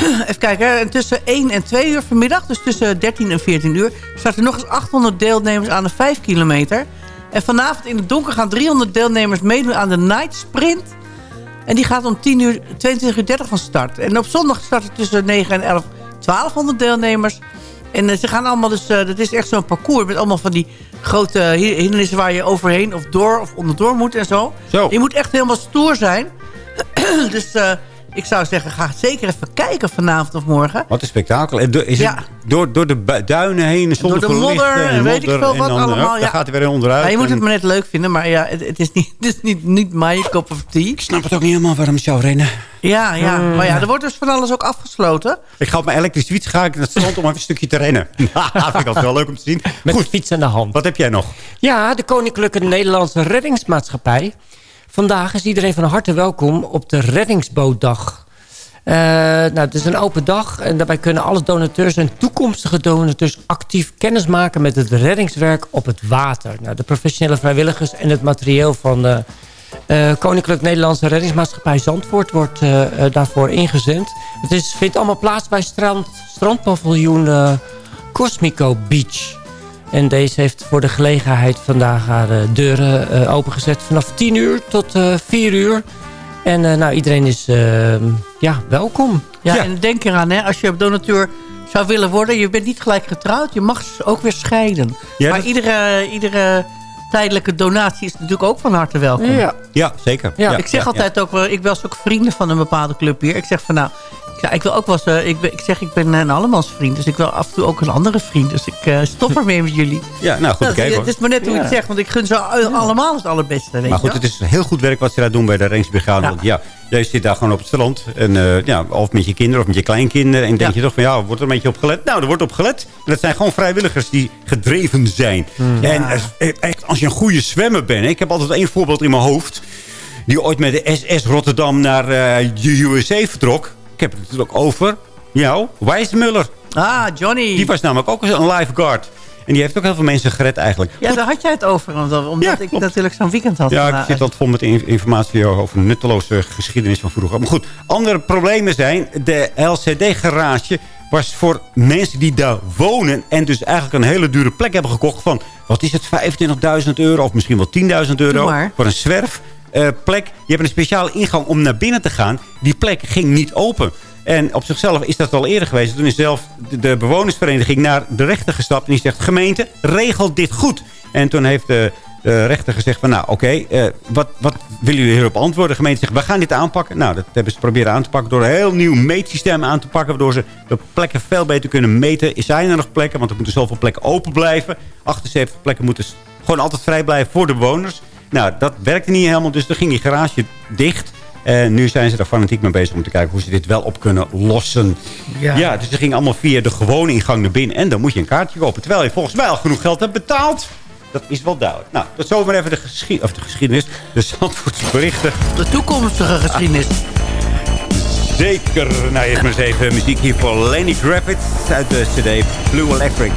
S7: even kijken, en tussen 1 en 2 uur vanmiddag, dus tussen 13 en 14 uur... starten nog eens 800 deelnemers aan de 5 kilometer. En vanavond in het donker gaan 300 deelnemers meedoen aan de Night Sprint. En die gaat om 10 uur, 22 uur 30 van start. En op zondag starten tussen 9 en 11 1200 deelnemers. En eh, ze gaan allemaal dus, eh, dat is echt zo'n parcours met allemaal van die grote hi- hindernissen waar je overheen of door of onderdoor moet en zo.
S6: Zo.
S7: Je moet echt helemaal stoer zijn. dus eh, ik zou zeggen, ga zeker even kijken vanavond of morgen.
S6: Wat een spektakel. En do- Is
S7: Ja.
S6: het door, door de duinen heen zonder
S7: Door de modder en weet ik veel wat
S6: dan, eh,
S7: allemaal, ja.
S6: Dan gaat hij weer onderuit.
S7: Ja, je moet het maar net leuk vinden, maar ja, het, het is, niet, het is niet, niet mijn cup of tea.
S6: Ik snap het ook niet helemaal waarom je zou rennen.
S7: Ja, ja.
S6: Hmm.
S7: Maar ja, er wordt dus van alles ook afgesloten.
S6: Ik ga op mijn elektrische fiets ga ik naar het strand om even een stukje te rennen. Nou, dat vind ik altijd wel leuk om te zien.
S12: Met
S6: Goed,
S12: de fiets aan de hand.
S6: wat heb jij nog?
S12: Ja, de Koninklijke Nederlandse Reddingsmaatschappij. Vandaag is iedereen van harte welkom op de Reddingsbootdag. Eh, nou, het is een open dag en daarbij kunnen alle donateurs en toekomstige donateurs actief kennis maken met het reddingswerk op het water. Nou, de professionele vrijwilligers en het materieel van de eh, Koninklijk Nederlandse Reddingsmaatschappij Zandvoort wordt eh, daarvoor ingezend. Het is, vindt allemaal plaats bij strand, strandpaviljoen Cosmico Beach. En deze heeft voor de gelegenheid vandaag haar eh, deuren eh, opengezet vanaf 10 uur tot eh 4 uur. En eh, nou, iedereen is eh, ja, welkom.
S7: Ja, en denk eraan, hè, als je donateur zou willen worden... je bent niet gelijk getrouwd, je mag ook weer scheiden.
S6: Ja,
S7: maar
S6: dat-
S7: iedere, iedere tijdelijke donatie is natuurlijk ook van harte welkom.
S12: Ja.
S6: Ja, zeker.
S7: Ja, ik zeg altijd ook wel, ik was ook vrienden van een bepaalde club hier. Ik zeg van nou, ik, zeg, ik wil ook wel eens, eh, ik, ben, ik zeg ik ben een allemansvriend. Dus ik wil af en toe ook een andere vriend. Dus ik eh, stop ermee met jullie.
S6: Ja, nou goed,
S7: Nou,
S6: bekeken
S7: het, is maar net hoe je het
S12: Ja.
S7: zegt, want ik gun ze al- allemaal het allerbeste. Weet
S6: Maar goed, het is heel goed werk wat ze daar doen bij de Reddingsbrigade.
S7: Ja.
S6: Want ja, jij zit daar gewoon op het strand. En, eh, ja, of met je kinderen of met je kleinkinderen. En denk
S7: Ja.
S6: je toch van, ja, wordt er een beetje op gelet? Nou, er wordt op gelet. En dat zijn gewoon vrijwilligers die gedreven zijn. En eh, echt, als je een goede zwemmer bent... Ik heb altijd één voorbeeld in mijn hoofd. Die ooit met de SS Rotterdam naar eh, de USA vertrok. Ik heb het natuurlijk over jou, Wijsmuller.
S7: Ah, Johnny.
S6: Die was namelijk ook een lifeguard. En die heeft ook heel veel mensen gered eigenlijk.
S7: Ja, daar had jij het over. Omdat, omdat
S6: Ja,
S7: ik
S6: klopt.
S7: natuurlijk zo'n weekend had.
S6: Ja, ik zit altijd vol met in- informatie over nutteloze geschiedenis van vroeger. Maar goed, andere problemen zijn... de LCD-garage was voor mensen die daar wonen... en dus eigenlijk een hele dure plek hebben gekocht van... wat is het, 25.000 euro of misschien wel 10.000 euro...
S7: Doe maar.
S6: voor een zwerfplek. je hebt een speciale ingang om naar binnen te gaan. Die plek ging niet open. En op zichzelf is dat al eerder geweest. Toen is zelf de, bewonersvereniging naar de rechter gestapt... en die zegt, gemeente, regel dit goed. En toen heeft de
S15: rechter gezegd van, nou oké, eh, wat, wat willen jullie hierop antwoorden? De gemeente zegt, we gaan dit aanpakken. Nou, dat hebben ze proberen aan te pakken door een heel nieuw meetsysteem aan te pakken. Waardoor ze de plekken veel beter kunnen meten. Zijn er nog plekken? Want er moeten zoveel plekken open blijven. 78 plekken moeten gewoon altijd vrij blijven voor de bewoners. Nou, dat werkte niet helemaal, dus dan ging die garage dicht. En nu zijn ze er fanatiek mee bezig om te kijken hoe ze dit wel op kunnen lossen.
S7: Ja.
S15: Ja, dus ze gingen allemaal via de gewone ingang naar binnen. En dan moet je een kaartje kopen. Terwijl je volgens mij al genoeg geld hebt betaald. Dat is wel duidelijk. Nou, tot zover even de, geschi of de geschiedenis. De Zandvoortse berichten.
S7: De toekomstige geschiedenis.
S15: Zeker. Nou, eerst maar eens even muziek hier voor Lenny Kravitz uit de cd Blue Electric.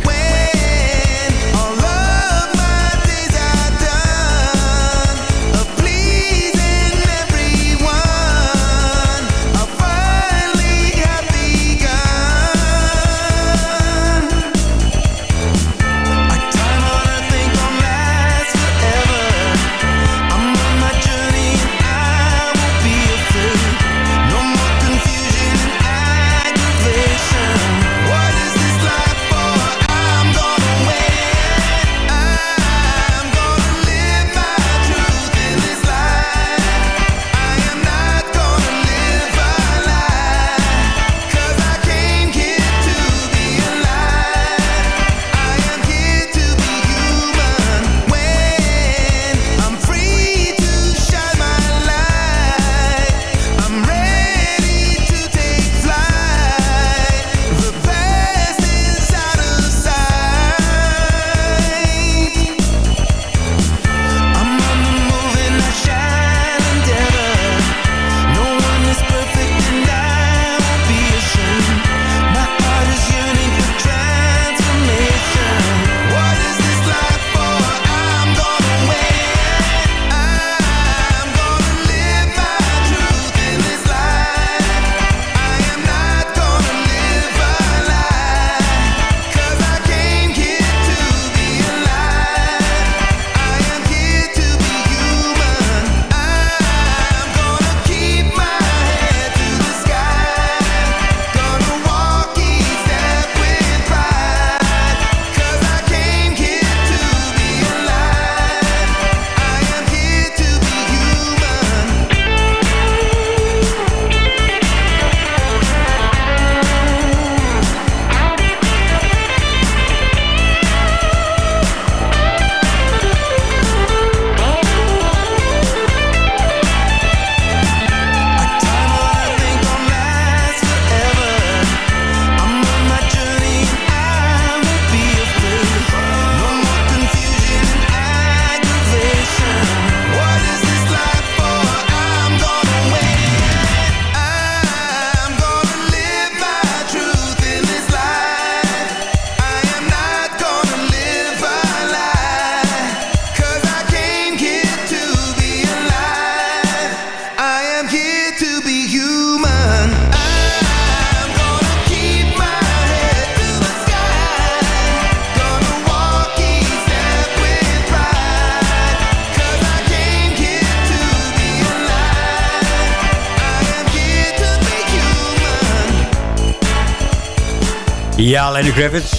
S15: Ja, Lenny Kravitz.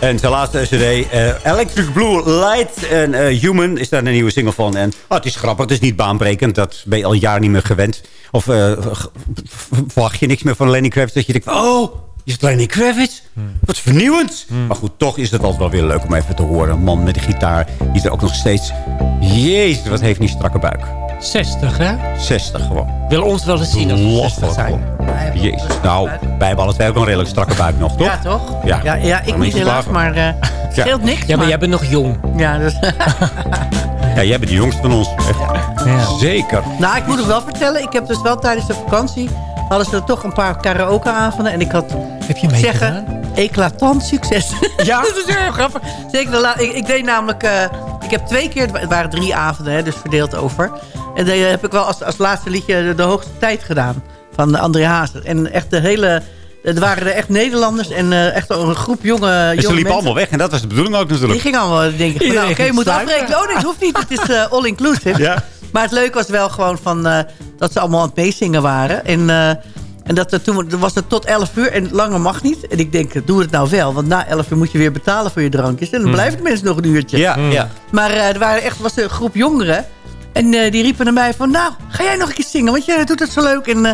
S15: En zijn laatste cd, eh, Electric Blue Light en eh, Human, is daar een nieuwe single van. En oh, het is grappig, het is niet baanbrekend. Dat ben je al jaren niet meer gewend. Of g- verwacht je niks meer van Lenny Kravitz. Dat je denkt, oh, is het Lenny Kravitz? Wat vernieuwend. Maar goed, toch is het altijd wel weer leuk om even te horen. Een man met een gitaar, die er ook nog steeds... Jezus, wat heeft die strakke buik.
S12: 60, hè?
S15: 60 gewoon.
S12: Wil ons wel eens zien als we 60 zijn.
S15: Jezus, nou, wij hebben alle twee ook nog een redelijk strakke buik nog, toch?
S7: Ja, toch?
S15: Ja,
S7: Ja, ja ik niet helaas, maar eh
S15: Ja.
S7: scheelt niks.
S12: Ja, maar jij bent nog jong.
S7: Ja, dus...
S15: Ja, jij bent de jongste van ons. Echt. Zeker.
S7: Nou, ik moet het wel vertellen. Ik heb dus wel tijdens de vakantie... hadden ze er toch een paar karaoke-avonden. En ik had
S12: Heb je
S7: zeggen, eclatant succes.
S12: Ja?
S7: dat is heel grappig. Zeker, ik, ik deed namelijk... eh, ik heb twee keer... Het waren drie avonden, hè, dus verdeeld over. En dan heb ik wel als, als laatste liedje de, de hoogste tijd gedaan. Van André Hazes. En echt de hele... Er waren er echt Nederlanders en eh, echt een groep jonge, jonge
S15: En ze liepen
S7: mensen.
S15: allemaal weg en dat was de bedoeling ook natuurlijk.
S7: Die ging allemaal denken van, nou, oké, je moet afrekenen. Oh, nee, dat hoeft niet. Het is eh, all-inclusive.
S15: Ja.
S7: Maar het leuke was wel gewoon van, eh, dat ze allemaal aan het meezingen waren. En, eh, En dat, er toen was het tot 11 uur en langer mag niet. En ik denk, doe het nou wel. Want na 11 uur moet je weer betalen voor je drankjes. En dan
S6: Hmm.
S7: blijven de mensen nog een uurtje.
S6: Ja, Hmm. ja.
S7: Maar eh, er waren echt, was een groep jongeren. En eh, die riepen naar mij van... Nou, ga jij nog een keer zingen? Want jij doet het zo leuk. En eh,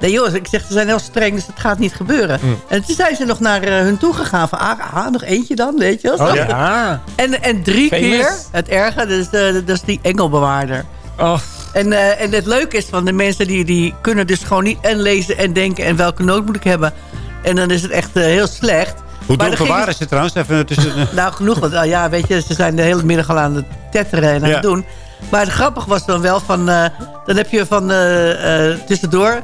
S7: nee joh, ik zeg, ze zijn heel streng. Dus het gaat niet gebeuren.
S6: Hmm.
S7: En toen zijn ze nog naar eh, hun toe gegaan. Van, ah, ah, nog eentje dan, weet je wel.
S12: Oh, ja.
S7: En, en drie
S12: Famous.
S7: keer, het erge, dat is, eh, dat is die engelbewaarder.
S12: Oh.
S7: En, en het leuke is van de mensen die, die kunnen dus gewoon niet en lezen en denken... en welke noot moet ik hebben. En dan is het echt heel slecht.
S6: Hoe
S7: gingen
S6: waren ze trouwens? Even tussen...
S7: nou, genoeg. Want ja, weet je, ze zijn de hele middag al aan het tetteren en aan
S6: Ja.
S7: het doen. Maar het grappig was dan wel van... eh, dan heb je van eh, eh, tussendoor...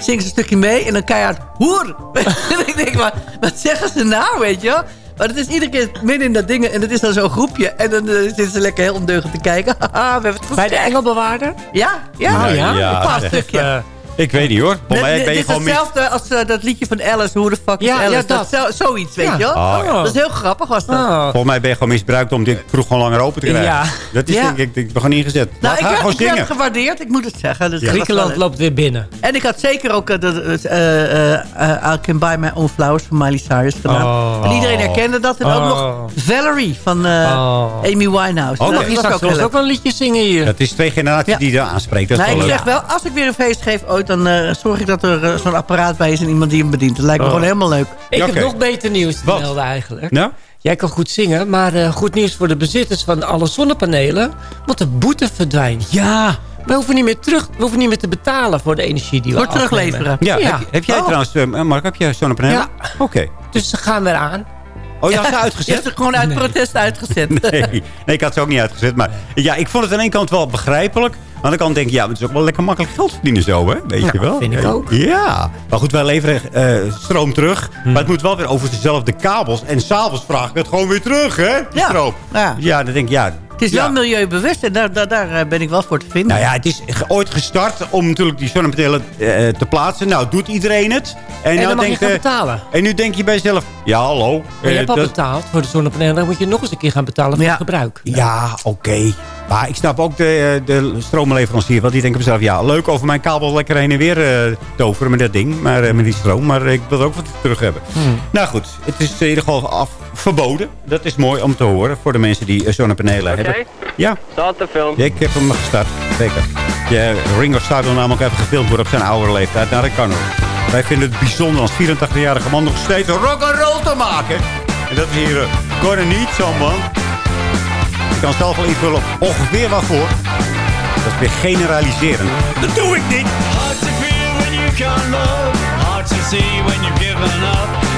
S7: zingen ze een stukje mee en dan keihard... Hoer! en ik denk, maar, wat zeggen ze nou, weet je wel? Maar het is iedere keer midden in dat ding... en het is dan zo'n groepje. En dan zitten ze lekker heel ondeugend te kijken. Haha, we hebben het goed
S12: Bij de engelbewaarder?
S7: Ja, ja.
S12: Ja?
S6: Ja,
S7: een paar stukje.
S6: Ik weet niet hoor. Volgens mij ben je
S7: dit is
S6: gewoon mis...
S7: hetzelfde als eh, dat liedje van Alice. Hoe de fuck is
S12: Ja, ja,
S7: Alice?
S12: dat.
S7: zo- zoiets, weet
S12: Ja.
S7: je wel?
S6: Oh, ja.
S7: Dat is heel grappig was dat.
S12: Oh.
S6: Volgens mij ben je gewoon misbruikt om dit kroeg gewoon langer open te krijgen.
S12: Ja.
S6: Dat is
S7: Ja.
S6: denk ik, ik ben gewoon ingezet.
S7: Nou, ik
S6: gewoon
S7: ik werd gewaardeerd, ik moet het zeggen. Dus dat
S12: Griekenland loopt weer binnen.
S7: En ik had zeker ook uh, eh, eh, I Can Buy My Own Flowers van Miley Cyrus gedaan.
S12: Oh.
S7: En iedereen herkende dat. En ook
S12: Oh.
S7: nog Valerie van eh,
S12: Oh.
S7: Amy Winehouse. Dat
S12: je
S7: was
S12: straks
S7: ook
S12: wel een liedje zingen hier?
S6: Het is twee generaties die je aanspreekt. Dat is wel
S7: ik zeg wel, als ik weer een feest geef ooit, dan eh, zorg ik dat er eh, zo'n apparaat bij is en iemand die hem bedient. Dat lijkt me
S12: Oh.
S7: gewoon helemaal leuk.
S12: Ik
S6: Ja,
S12: heb nog beter nieuws te
S6: Wat?
S12: melden eigenlijk.
S6: Nou?
S12: Jij kan goed zingen, maar eh, goed nieuws voor de bezitters van alle zonnepanelen. Want de boete verdwijnt.
S6: Ja.
S12: We hoeven niet meer terug, we hoeven niet meer te betalen voor de energie die we afnemen.
S7: terugleveren.
S6: Ja,
S12: Ja.
S6: Heb, heb jij
S7: Oh.
S6: trouwens, Mark, heb jij zonnepanelen?
S12: Ja.
S6: Oké.
S12: Dus ze gaan weer aan.
S6: Oh, je had ze
S7: Je
S6: uitgezet?
S7: hebt er gewoon uit protest uitgezet.
S6: Nee. nee, ik had ze ook niet uitgezet. Maar ja, ik vond het aan de ene kant wel begrijpelijk. Aan de andere kant denk ik, ja, het is ook wel lekker makkelijk geld verdienen zo, hè? Weet
S12: Ja,
S6: je wel?
S12: vind ik ook.
S6: Ja. Maar goed, wij leveren eh, stroom terug.
S7: Hm.
S6: Maar het moet wel weer over dezelfde kabels. En s'avonds vraag ik het gewoon weer terug, hè? Die
S7: Ja.
S6: stroom.
S7: Ja.
S6: Ja, dan denk ik, ja...
S7: Het is
S6: ja.
S7: wel milieubewust en daar, daar, daar eh, ben ik wel voor te vinden.
S6: Nou ja, het is ooit gestart om natuurlijk die zonnepanelen eh, te plaatsen. Nou, doet iedereen het.
S12: En
S6: nou
S12: dan mag je gaan
S6: eh,
S12: betalen.
S6: En nu denk je bij jezelf, ja, hallo.
S12: Maar je hebt al
S6: dat-
S12: betaald voor de zonnepanelen. Dan moet je nog eens een keer gaan betalen voor
S7: Ja.
S12: het gebruik.
S6: Ja, oké. Maar ik snap ook de, eh, de stroomleverancier. Want die denken bij zichzelf, ja, leuk over mijn kabel lekker heen en weer eh, toveren met dat ding. Maar eh, met die stroom. Maar ik wil ook wat terug hebben.
S12: Hmm.
S6: Nou goed, het is in ieder geval af, verboden. Dat is mooi om te horen voor de mensen die zonnepanelen hebben. Ja.
S16: Start de film.
S6: Ja, ik heb hem gestart. Zeker. Ja, Ringo Starr wil namelijk even gefilmd worden op zijn oudere leeftijd. Nou, dat kan ook. Wij vinden het bijzonder als 84-jarige man nog steeds rock and roll te maken. En dat is hier uh, Gonna Need Someone. Kan zelf wel invullen ongeveer waarvoor. Dat is weer generaliseren. Dat doe ik niet.
S8: Hard to feel when you can't love. Hard to see when you've given up.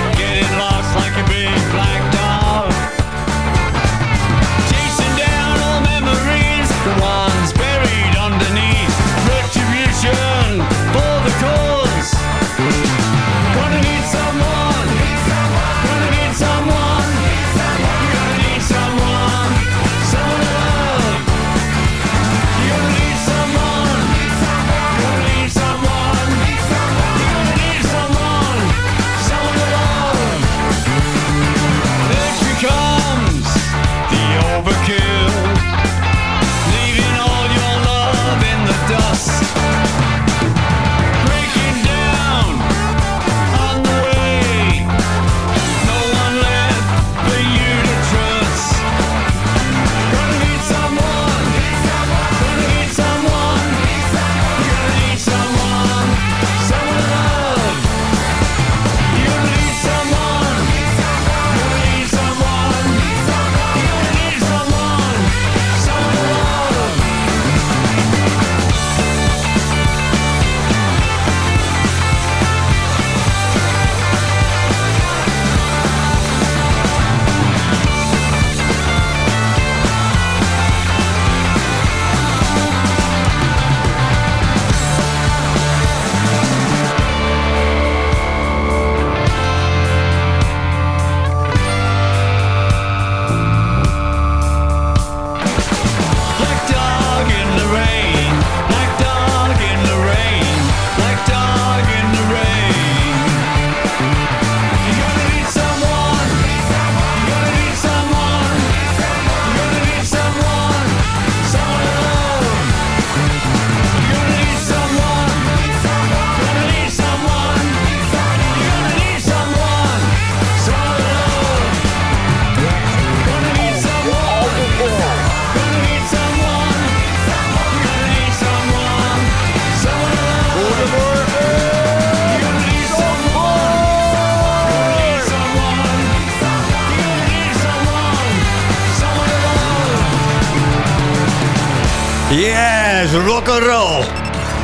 S6: Yes, rock and roll.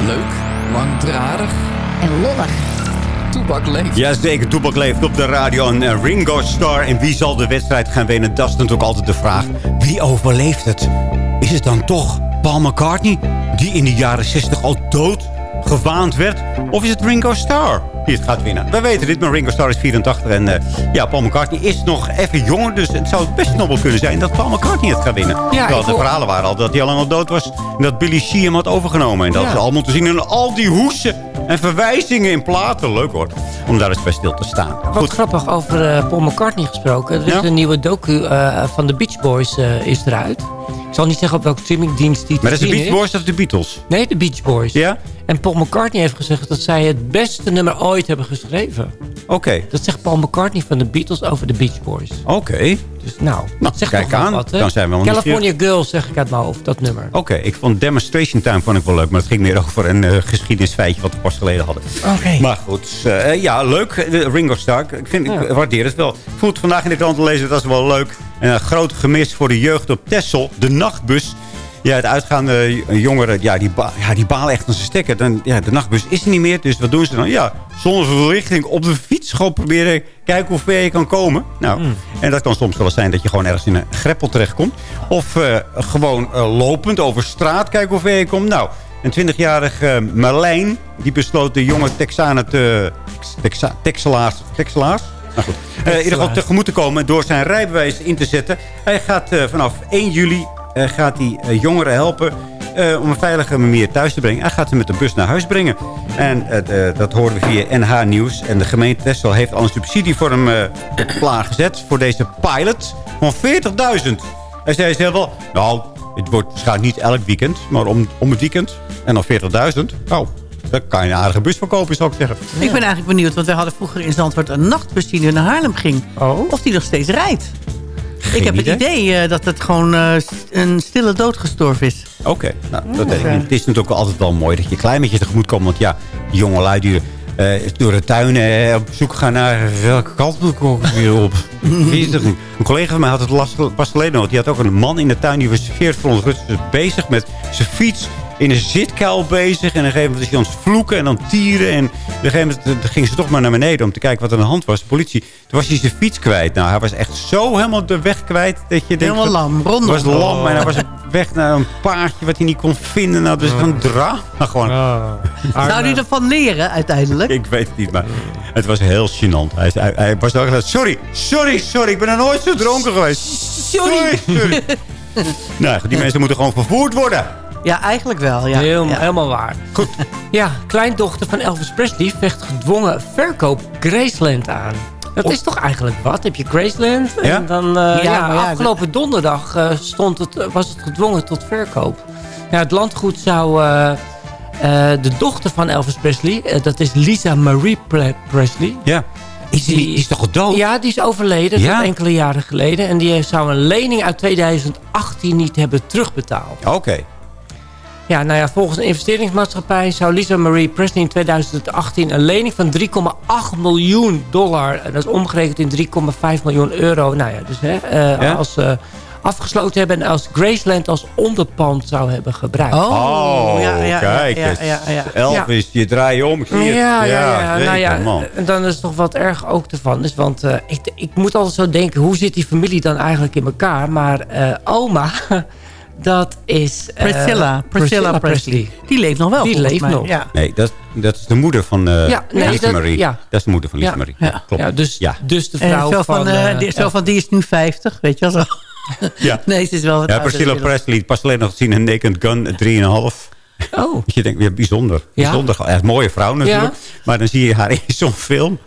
S16: Leuk, langdradig en lollig. Toebak leeft.
S6: Jazeker, Toebak leeft op de radio en eh, Ringo Starr. En wie zal de wedstrijd gaan winnen? Dat is natuurlijk altijd de vraag. Wie overleeft het? Is het dan toch Paul McCartney, die in de jaren 60 al dood gewaand werd? Of is het Ringo Starr die het gaat winnen? We weten dit, maar Ringo Starr is 84. En eh, ja, Paul McCartney is nog even jonger. Dus het zou best nog wel kunnen zijn dat Paul McCartney het gaat winnen.
S12: Ja,
S6: Terwijl de verhalen waren al dat hij al lang al dood was. En dat Billy Sheehan hem had overgenomen. En dat
S12: Ja.
S6: ze allemaal te zien in al die hoesen en verwijzingen in platen. Leuk hoor, om daar eens bij stil te staan.
S12: Wat grappig over eh, Paul McCartney gesproken. Er is
S6: Ja?
S12: een nieuwe docu eh, van de Beach Boys is eruit. Ik zal niet zeggen op welke streamingdienst die te
S6: Maar dat is de Beach Boys of de Beatles?
S12: Nee, de Beach Boys.
S6: Ja?
S12: En Paul McCartney heeft gezegd dat zij het beste nummer ooit hebben geschreven.
S6: Oké.
S12: Dat zegt Paul McCartney van de Beatles over de Beach Boys.
S6: Oké.
S12: Dus nou, dat zegt
S6: kijk aan.
S12: wat?
S6: Dan zijn we wel
S12: California Girls zeg ik uit mijn hoofd, dat nummer.
S6: Oké, ik vond Demonstration Time vond ik wel leuk. Maar het ging meer over een eh, geschiedenisfeitje wat we pas geleden hadden.
S12: Oké.
S6: Maar goed, eh, ja, leuk. Ringo Starr. Ik, vind, ik waardeer het wel. Het vandaag in de krant te lezen. Dat is wel leuk. En een groot gemis voor de jeugd op Texel. De nachtbus. Ja, het uitgaande jongeren, ja, die, ba ja, die balen echt aan zijn stekker. Dan, ja, de nachtbus is er niet meer. Dus wat doen ze dan? Ja, zonder verlichting op de fiets gewoon proberen kijken hoe ver je kan komen. Nou, en dat kan soms wel zijn dat je gewoon ergens in een greppel terechtkomt. Of eh, gewoon eh, lopend over straat kijken hoe ver je komt. Nou, een 20-jarige Marlijn, die besloot de jonge Texanen te... Texa Texelaars... Texelaars? Nou goed. Eh, in ieder geval tegemoet te komen door zijn rijbewijs in te zetten. Hij gaat eh, vanaf 1 juli eh, gaat hij eh, jongeren helpen eh, om een veilige manier thuis te brengen. Hij gaat ze met de bus naar huis brengen. En eh, eh, dat horen we via NH Nieuws. En de gemeente Texel heeft al een subsidie voor hem eh, klaargezet. Voor deze pilot van 40.000. Hij zei zelf wel, nou, het wordt waarschijnlijk niet elk weekend. Maar om, om het weekend. En dan 40.000. Nou, dan kan je een aardige bus verkopen, zou ik zeggen.
S7: Ik ben eigenlijk benieuwd, want wij hadden vroeger in Zandvoort een nachtbus die naar Haarlem ging. Of die nog steeds rijdt. Ik heb
S6: idee.
S7: het idee eh, dat het gewoon eh, een stille dood gestorven is.
S6: Oké, nou, dat weet ik. Het is natuurlijk altijd wel mooi dat je een klein beetje tegemoet komt. Want ja, die jonge lui die eh, door de tuinen op zoek gaan naar welke kant moet ik weer op. Wie? Een collega van mij had het last, pas geleden nog. Die had ook een man in de tuin die was veert verontrust bezig met zijn fiets in een zitkuil bezig. En op een gegeven moment is hij aan het vloeken en dan tieren. En op een gegeven moment eh, ging ze toch maar naar beneden om te kijken wat er aan de hand was. De politie. Toen was hij zijn fiets kwijt. Nou, hij was echt zo helemaal de weg kwijt. Dat je denkt,
S7: Helemaal lam, rondom.
S6: was lam en hij was weg naar een paardje wat hij niet kon vinden. Nou, dus een drama gewoon.
S7: Zou hij ervan leren uiteindelijk?
S6: Ik weet het niet, maar het was heel gênant. Hij, hij, hij was ook gezegd, sorry, sorry, sorry, ik ben er nooit zo dronken geweest.
S7: Sorry.
S6: sorry. nou, die mensen moeten gewoon vervoerd worden.
S7: Ja, eigenlijk wel. Ja.
S12: Heel-
S7: Ja.
S12: Helemaal waar. Goed. Ja, kleindochter van Elvis Presley vecht gedwongen verkoop Graceland aan. Dat is toch eigenlijk wat? Heb je Graceland?
S6: Ja?
S12: En dan, eh,
S7: Ja,
S12: afgelopen donderdag eh, stond het, eh, was het gedwongen tot verkoop. Ja, het landgoed zou... de dochter van Elvis Presley, dat is Lisa Marie Pre- Presley.
S6: Ja. Is die, die is toch dood?
S12: Ja, die is overleden
S6: Ja?
S12: enkele jaren geleden. En die zou een lening uit 2018 niet hebben terugbetaald.
S6: Oké.
S12: Ja, nou ja, volgens een investeringsmaatschappij zou Lisa Marie Presley in 2018 een lening van 3,8 miljoen dollar. En dat is omgerekend in 3,5 miljoen euro. Nou ja, dus hè, eh,
S6: Ja?
S12: als ze afgesloten hebben en als Graceland als onderpand zou hebben gebruikt.
S6: Oh,
S7: ja, ja,
S6: kijk
S7: ja,
S6: eens.
S7: ja, ja.
S6: Elvis, je draai je om.
S12: Ja, ja, ja. nou
S6: zeker,
S12: ja,
S6: man.
S12: en dan is toch wat erg ook ervan. Dus, want eh, ik, ik moet altijd zo denken, hoe zit die familie dan eigenlijk in elkaar? Maar eh, oma, dat is... eh,
S7: Priscilla, Priscilla Presley. Die leeft nog wel,
S12: Die leeft
S7: mij.
S12: nog.
S7: Ja.
S6: Nee, dat, dat is de moeder van eh
S12: Ja, nee,
S6: Lisa
S12: dat-
S6: Marie.
S12: ja.
S6: Dat is de moeder van Lisa
S12: Ja.
S6: Marie.
S7: Ja.
S6: klopt.
S12: Ja, dus,
S6: Ja.
S12: dus de
S7: En
S12: vrouw
S7: zo
S12: van...
S7: van, eh,
S12: eh,
S7: die, zo van, die is nu 50, weet je wel zo.
S6: Ja.
S7: Nee, ze is wel wat
S6: Ja, Priscilla. Presley, pas alleen nog gezien een Naked Gun, 3,5.
S12: Oh.
S6: Je denkt, ja, bijzonder.
S12: Ja?
S6: bijzonder. Echt mooie vrouw natuurlijk. Maar dan zie je haar in zo'n film.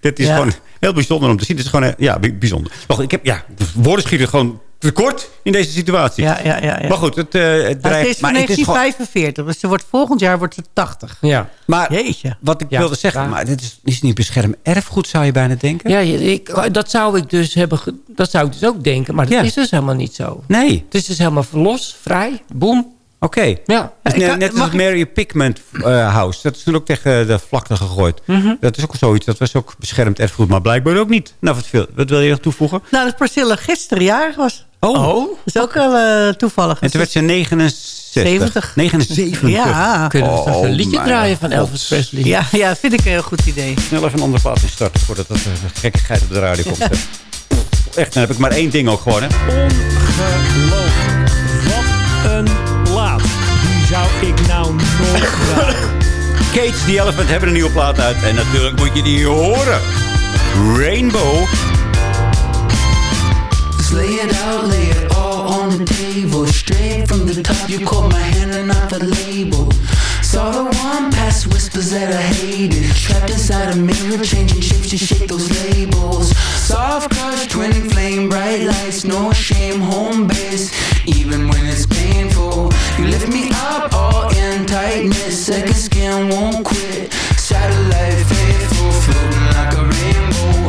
S6: Dit is
S7: Ja.
S6: gewoon heel bijzonder om te zien. Het is gewoon, eh, ja, bij- bijzonder. Wacht, ik heb, ja, de woorden schieten gewoon tekort in deze situatie.
S7: Ja, ja, ja. ja.
S6: Maar goed, het, eh het
S7: Maar het is van
S6: maar het is gewoon-
S7: 1945, dus ze wordt, volgend jaar wordt ze 80.
S12: Ja.
S6: maar
S7: Jeetje.
S6: wat ik
S12: Ja,
S6: wilde zeggen,
S12: ja.
S6: maar dit is, is niet beschermd erfgoed, zou je bijna denken?
S12: Ja, je- ik, dat zou ik dus hebben, dat zou ik dus ook denken, maar dat
S6: Ja.
S12: is dus helemaal niet zo.
S6: Nee,
S12: Het is dus helemaal los, vrij, boem.
S6: Oké.
S12: Ja.
S7: Ik
S6: net,
S7: kan-
S6: net als Mary Pigment eh, House. Dat is toen ook tegen de vlakte gegooid.
S7: Mhm.
S6: Dat is ook zoiets. Dat was ook beschermd erfgoed, maar blijkbaar ook niet. Nou, wat, veel, wat wil je nog toevoegen?
S7: Nou, dat Priscilla gisteren jarig was.
S6: Oh.
S7: Dat is ook wel eh, toevallig.
S6: En toen werd ze
S7: 70.
S6: 79.
S7: Ja.
S12: Kunnen we straks
S6: Oh,
S12: een liedje
S6: mijn
S12: draaien van
S6: God.
S12: Elvis Presley?
S7: Ja, ja, vind ik een heel goed idee.
S6: Snel even een andere plaat instarten voordat dat uh, gekkigheid op de radio komt. Echt, dan heb ik maar één ding ook gewoon, hè.
S4: Ongelooflijk. Zou ik nou draaien.
S6: Cage the Elephant hebben een nieuwe plaat uit. En natuurlijk moet je die horen. Rainbow.
S8: Just lay it out, lay it all on the table. Straight from the top, you caught my hand and not the label. Saw the one past whispers that I hated. Trapped inside a mirror, changing shapes to shake those labels. Soft crush, twin flame, bright lights, no shame, home base. Even when it's painful, you lift me up all in tightness. Second skin won't quit. Satellite faithful, floating like a rainbow.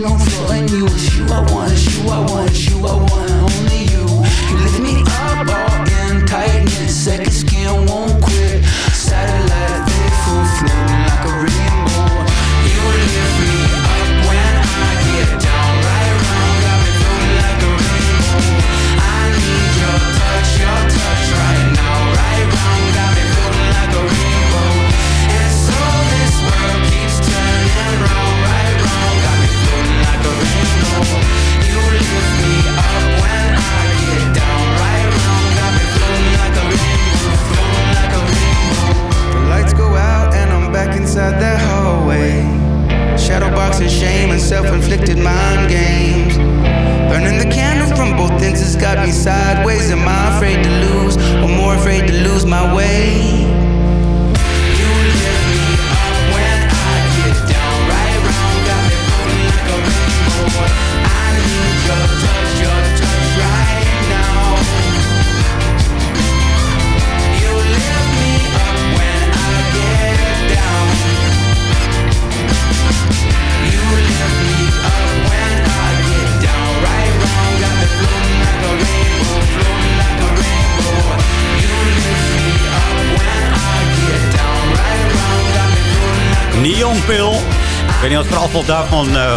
S8: West, there is no flaw in you. It's you I want, it's you I want, it's you I want, inside that hallway. Shadow boxing shame and self-inflicted mind games. Burning the candle from both ends has got me sideways. Am I afraid to lose or more afraid to lose my way?
S6: Ik weet niet wat het afval daarvan eh,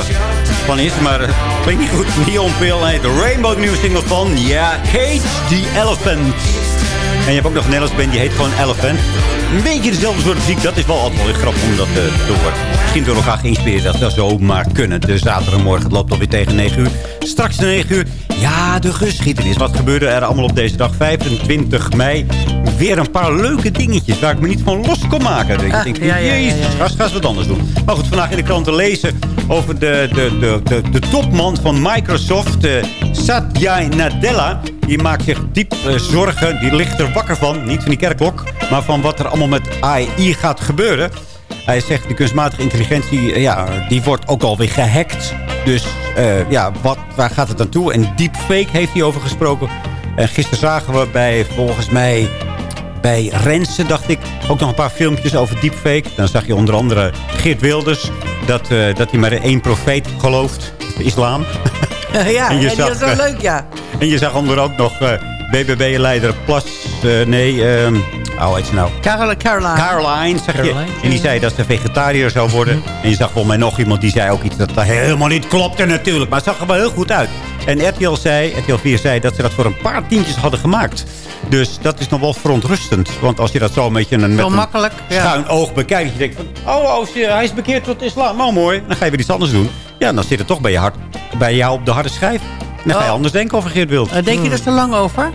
S6: van is, maar het klinkt niet goed. Neon Pill de Rainbow nieuwe single van, ja, Cage the Elephant. En je hebt ook nog een Nederlands band, die heet gewoon Elephant. Een beetje dezelfde soort muziek, dat is wel altijd wel grappig om dat eh, te horen. Misschien door elkaar geïnspireerd, dat zou zomaar kunnen. De zaterdagmorgen, het loopt alweer tegen 9 uur. Straks de 9 uur, ja, de geschiedenis. Wat gebeurde er allemaal op deze dag, 25 mei? Weer een paar leuke dingetjes waar ik me niet van los kon maken.
S7: Ah,
S6: denkt,
S7: ja, ja, ja, ja.
S6: jezus, ga eens wat anders doen. Maar goed, vandaag in de krant te lezen over de, de, de, de, de topman van Microsoft, eh, Satya Nadella. Die maakt zich diep eh, zorgen, die ligt er wakker van. Niet van die kerkklok, maar van wat er allemaal met AI gaat gebeuren. Hij zegt, de kunstmatige intelligentie, eh, ja, die wordt ook alweer gehackt. Dus eh, ja, wat, waar gaat het naartoe? En deepfake heeft hij over gesproken. En gisteren zagen we bij, volgens mij, bij Rensen, dacht ik, ook nog een paar filmpjes over deepfake. Dan zag je onder andere Geert Wilders, dat, eh, dat hij maar één profeet gelooft, de islam.
S7: ja,
S6: En je
S7: die
S6: zag,
S7: is wel leuk, ja.
S6: En je zag onder ook nog BBB-leider Plas, nee, ehm oh, heet ze nou?
S7: Caroline. Caroline.
S6: Caroline, zeg je. En die zei dat ze vegetariër zou worden. En je zag volgens mij nog iemand die zei ook iets dat, dat helemaal niet klopte natuurlijk. Maar het zag er wel heel goed uit. En RTL, zei, RTL 4 zei dat ze dat voor een paar tientjes hadden gemaakt. Dus dat is nog wel verontrustend. Want als je dat zo een beetje een, met
S7: Zo
S6: een
S7: makkelijk, ja.
S6: schuin oog bekijkt. Dat je denkt van, oh, oh, hij is bekeerd tot islam. Nou mooi. Dan ga je weer iets anders doen. Ja, dan zit het toch bij, je hart, bij jou op de harde schijf. Dan ga je
S7: Oh.
S6: anders denken over Geert Wild.
S7: Eh, denk je er zo lang over?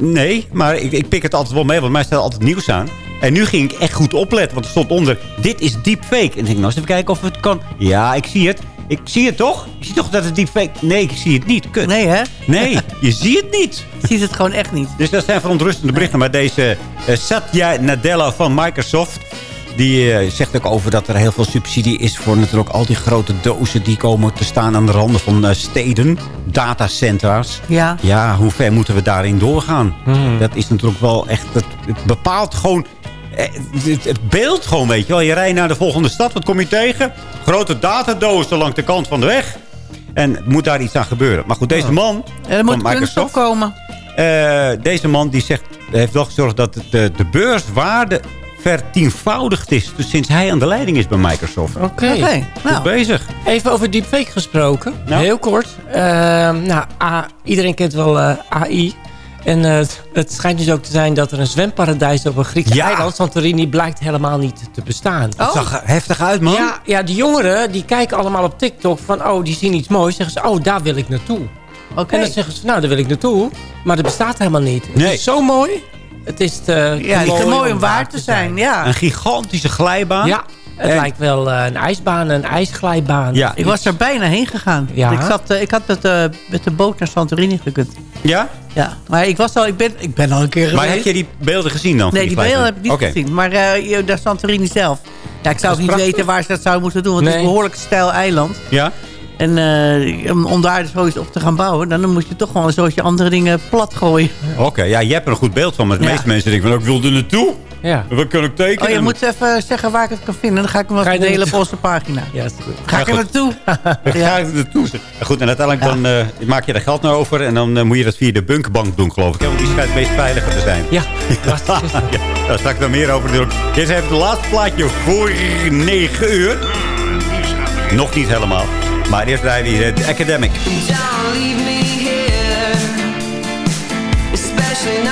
S6: Nee, maar ik, ik pik het altijd wel mee, want mij staat altijd nieuws aan. En nu ging ik echt goed opletten, want er stond onder... Dit is deepfake. En ik denk, nou eens even kijken of het kan. Ja, ik zie het. Ik zie het toch? Ik zie toch dat het deepfake... Nee, ik zie het niet. Kut.
S7: Nee, hè?
S6: Nee, je ziet het niet.
S7: Je ziet het gewoon echt niet.
S6: Dus dat zijn verontrustende berichten. Maar deze eh, Satya Nadella van Microsoft... Die eh, zegt ook over dat er heel veel subsidie is voor natuurlijk al die grote dozen die komen te staan aan de randen van eh, steden. Datacentra's.
S7: Ja.
S6: Ja, hoe ver moeten we daarin doorgaan?
S12: Hmm.
S6: Dat is natuurlijk wel echt... Het, het bepaalt gewoon... eh, Het, het beeld gewoon, weet je wel. Je rijdt naar de volgende stad, wat kom je tegen? Grote datadozen langs de kant van de weg. En moet daar iets aan gebeuren. Maar goed, deze man
S7: En er moet kunst
S6: Microsoft...
S7: opkomen.
S6: Eh, deze man die zegt, heeft wel gezorgd dat de, de beurswaarde vertienvoudigd is. Dus sinds hij aan de leiding is bij Microsoft.
S12: Oké.
S7: Oké,
S6: Goed
S7: nou.
S6: bezig.
S12: Even over deepfake gesproken.
S6: Nou.
S12: Heel kort. Ehm, nou, A- iedereen kent wel eh, AI. En eh, het- het schijnt dus ook te zijn dat er een zwemparadijs op een Grieks
S6: Ja.
S12: eiland, Santorini, blijkt helemaal niet te bestaan.
S7: Oh.
S6: Het zag er heftig uit, man.
S12: Ja, ja, die jongeren die kijken allemaal op TikTok van, oh, die zien iets moois. Zeggen ze, oh, daar wil ik naartoe.
S7: Oké.
S12: En dan zeggen ze, nou, daar wil ik naartoe. Maar dat bestaat helemaal niet. Het
S6: Nee.
S12: is zo mooi. Het is te,
S7: Ja, het is te mooi om waar te zijn. Ja.
S6: Een gigantische glijbaan.
S12: Ja, het
S6: En-
S12: lijkt wel eh, een ijsbaan, een ijsglijbaan.
S6: Ja.
S7: Ik was er bijna heen gegaan.
S12: Ja?
S7: Ik, zat, eh, ik had met, eh, met de boot naar Santorini gekund.
S6: Ja?
S7: Ja, maar ik, was al, ik, ben, ik ben al een keer
S6: Maar
S7: geweest.
S6: heb je die beelden gezien dan? van
S7: Nee, die
S6: glijbaan?
S7: beelden heb ik niet
S6: Oké.
S7: gezien. Maar eh, je- naar Santorini zelf. Ja, ik zou ook niet
S6: prachtig.
S7: weten waar ze dat zouden moeten doen. Want het is een behoorlijk stijl eiland.
S6: Ja?
S7: En eh, om, om daar zoiets op te gaan bouwen... dan moet je toch gewoon een soortje andere dingen plat gooien.
S6: Oké, ja, je hebt er een goed beeld van. Maar de
S7: Ja.
S6: meeste mensen denken van, ik wil er naartoe.
S12: Ja.
S6: Wat kan ik tekenen?
S7: Oh, je moet even zeggen waar ik het kan vinden. Dan ga ik hem wel
S12: je
S7: delen op onze pagina.
S12: Ja, is goed.
S7: Ga ik er
S6: Ja,
S7: naartoe?
S6: Ga ik er naartoe. Ja, goed, en uiteindelijk dan, eh, maak je er geld naar over. En dan eh, moet je dat via de bunkerbank doen, geloof ik. hè? Want die schijnt het meest veiliger te zijn.
S12: Ja,
S6: ja, daar straks dan meer over natuurlijk. Dit is even het laatste plaatje voor 9 uur. Nog niet helemaal. Maar eerst we hier de Academic.
S14: Don't leave me here, especially not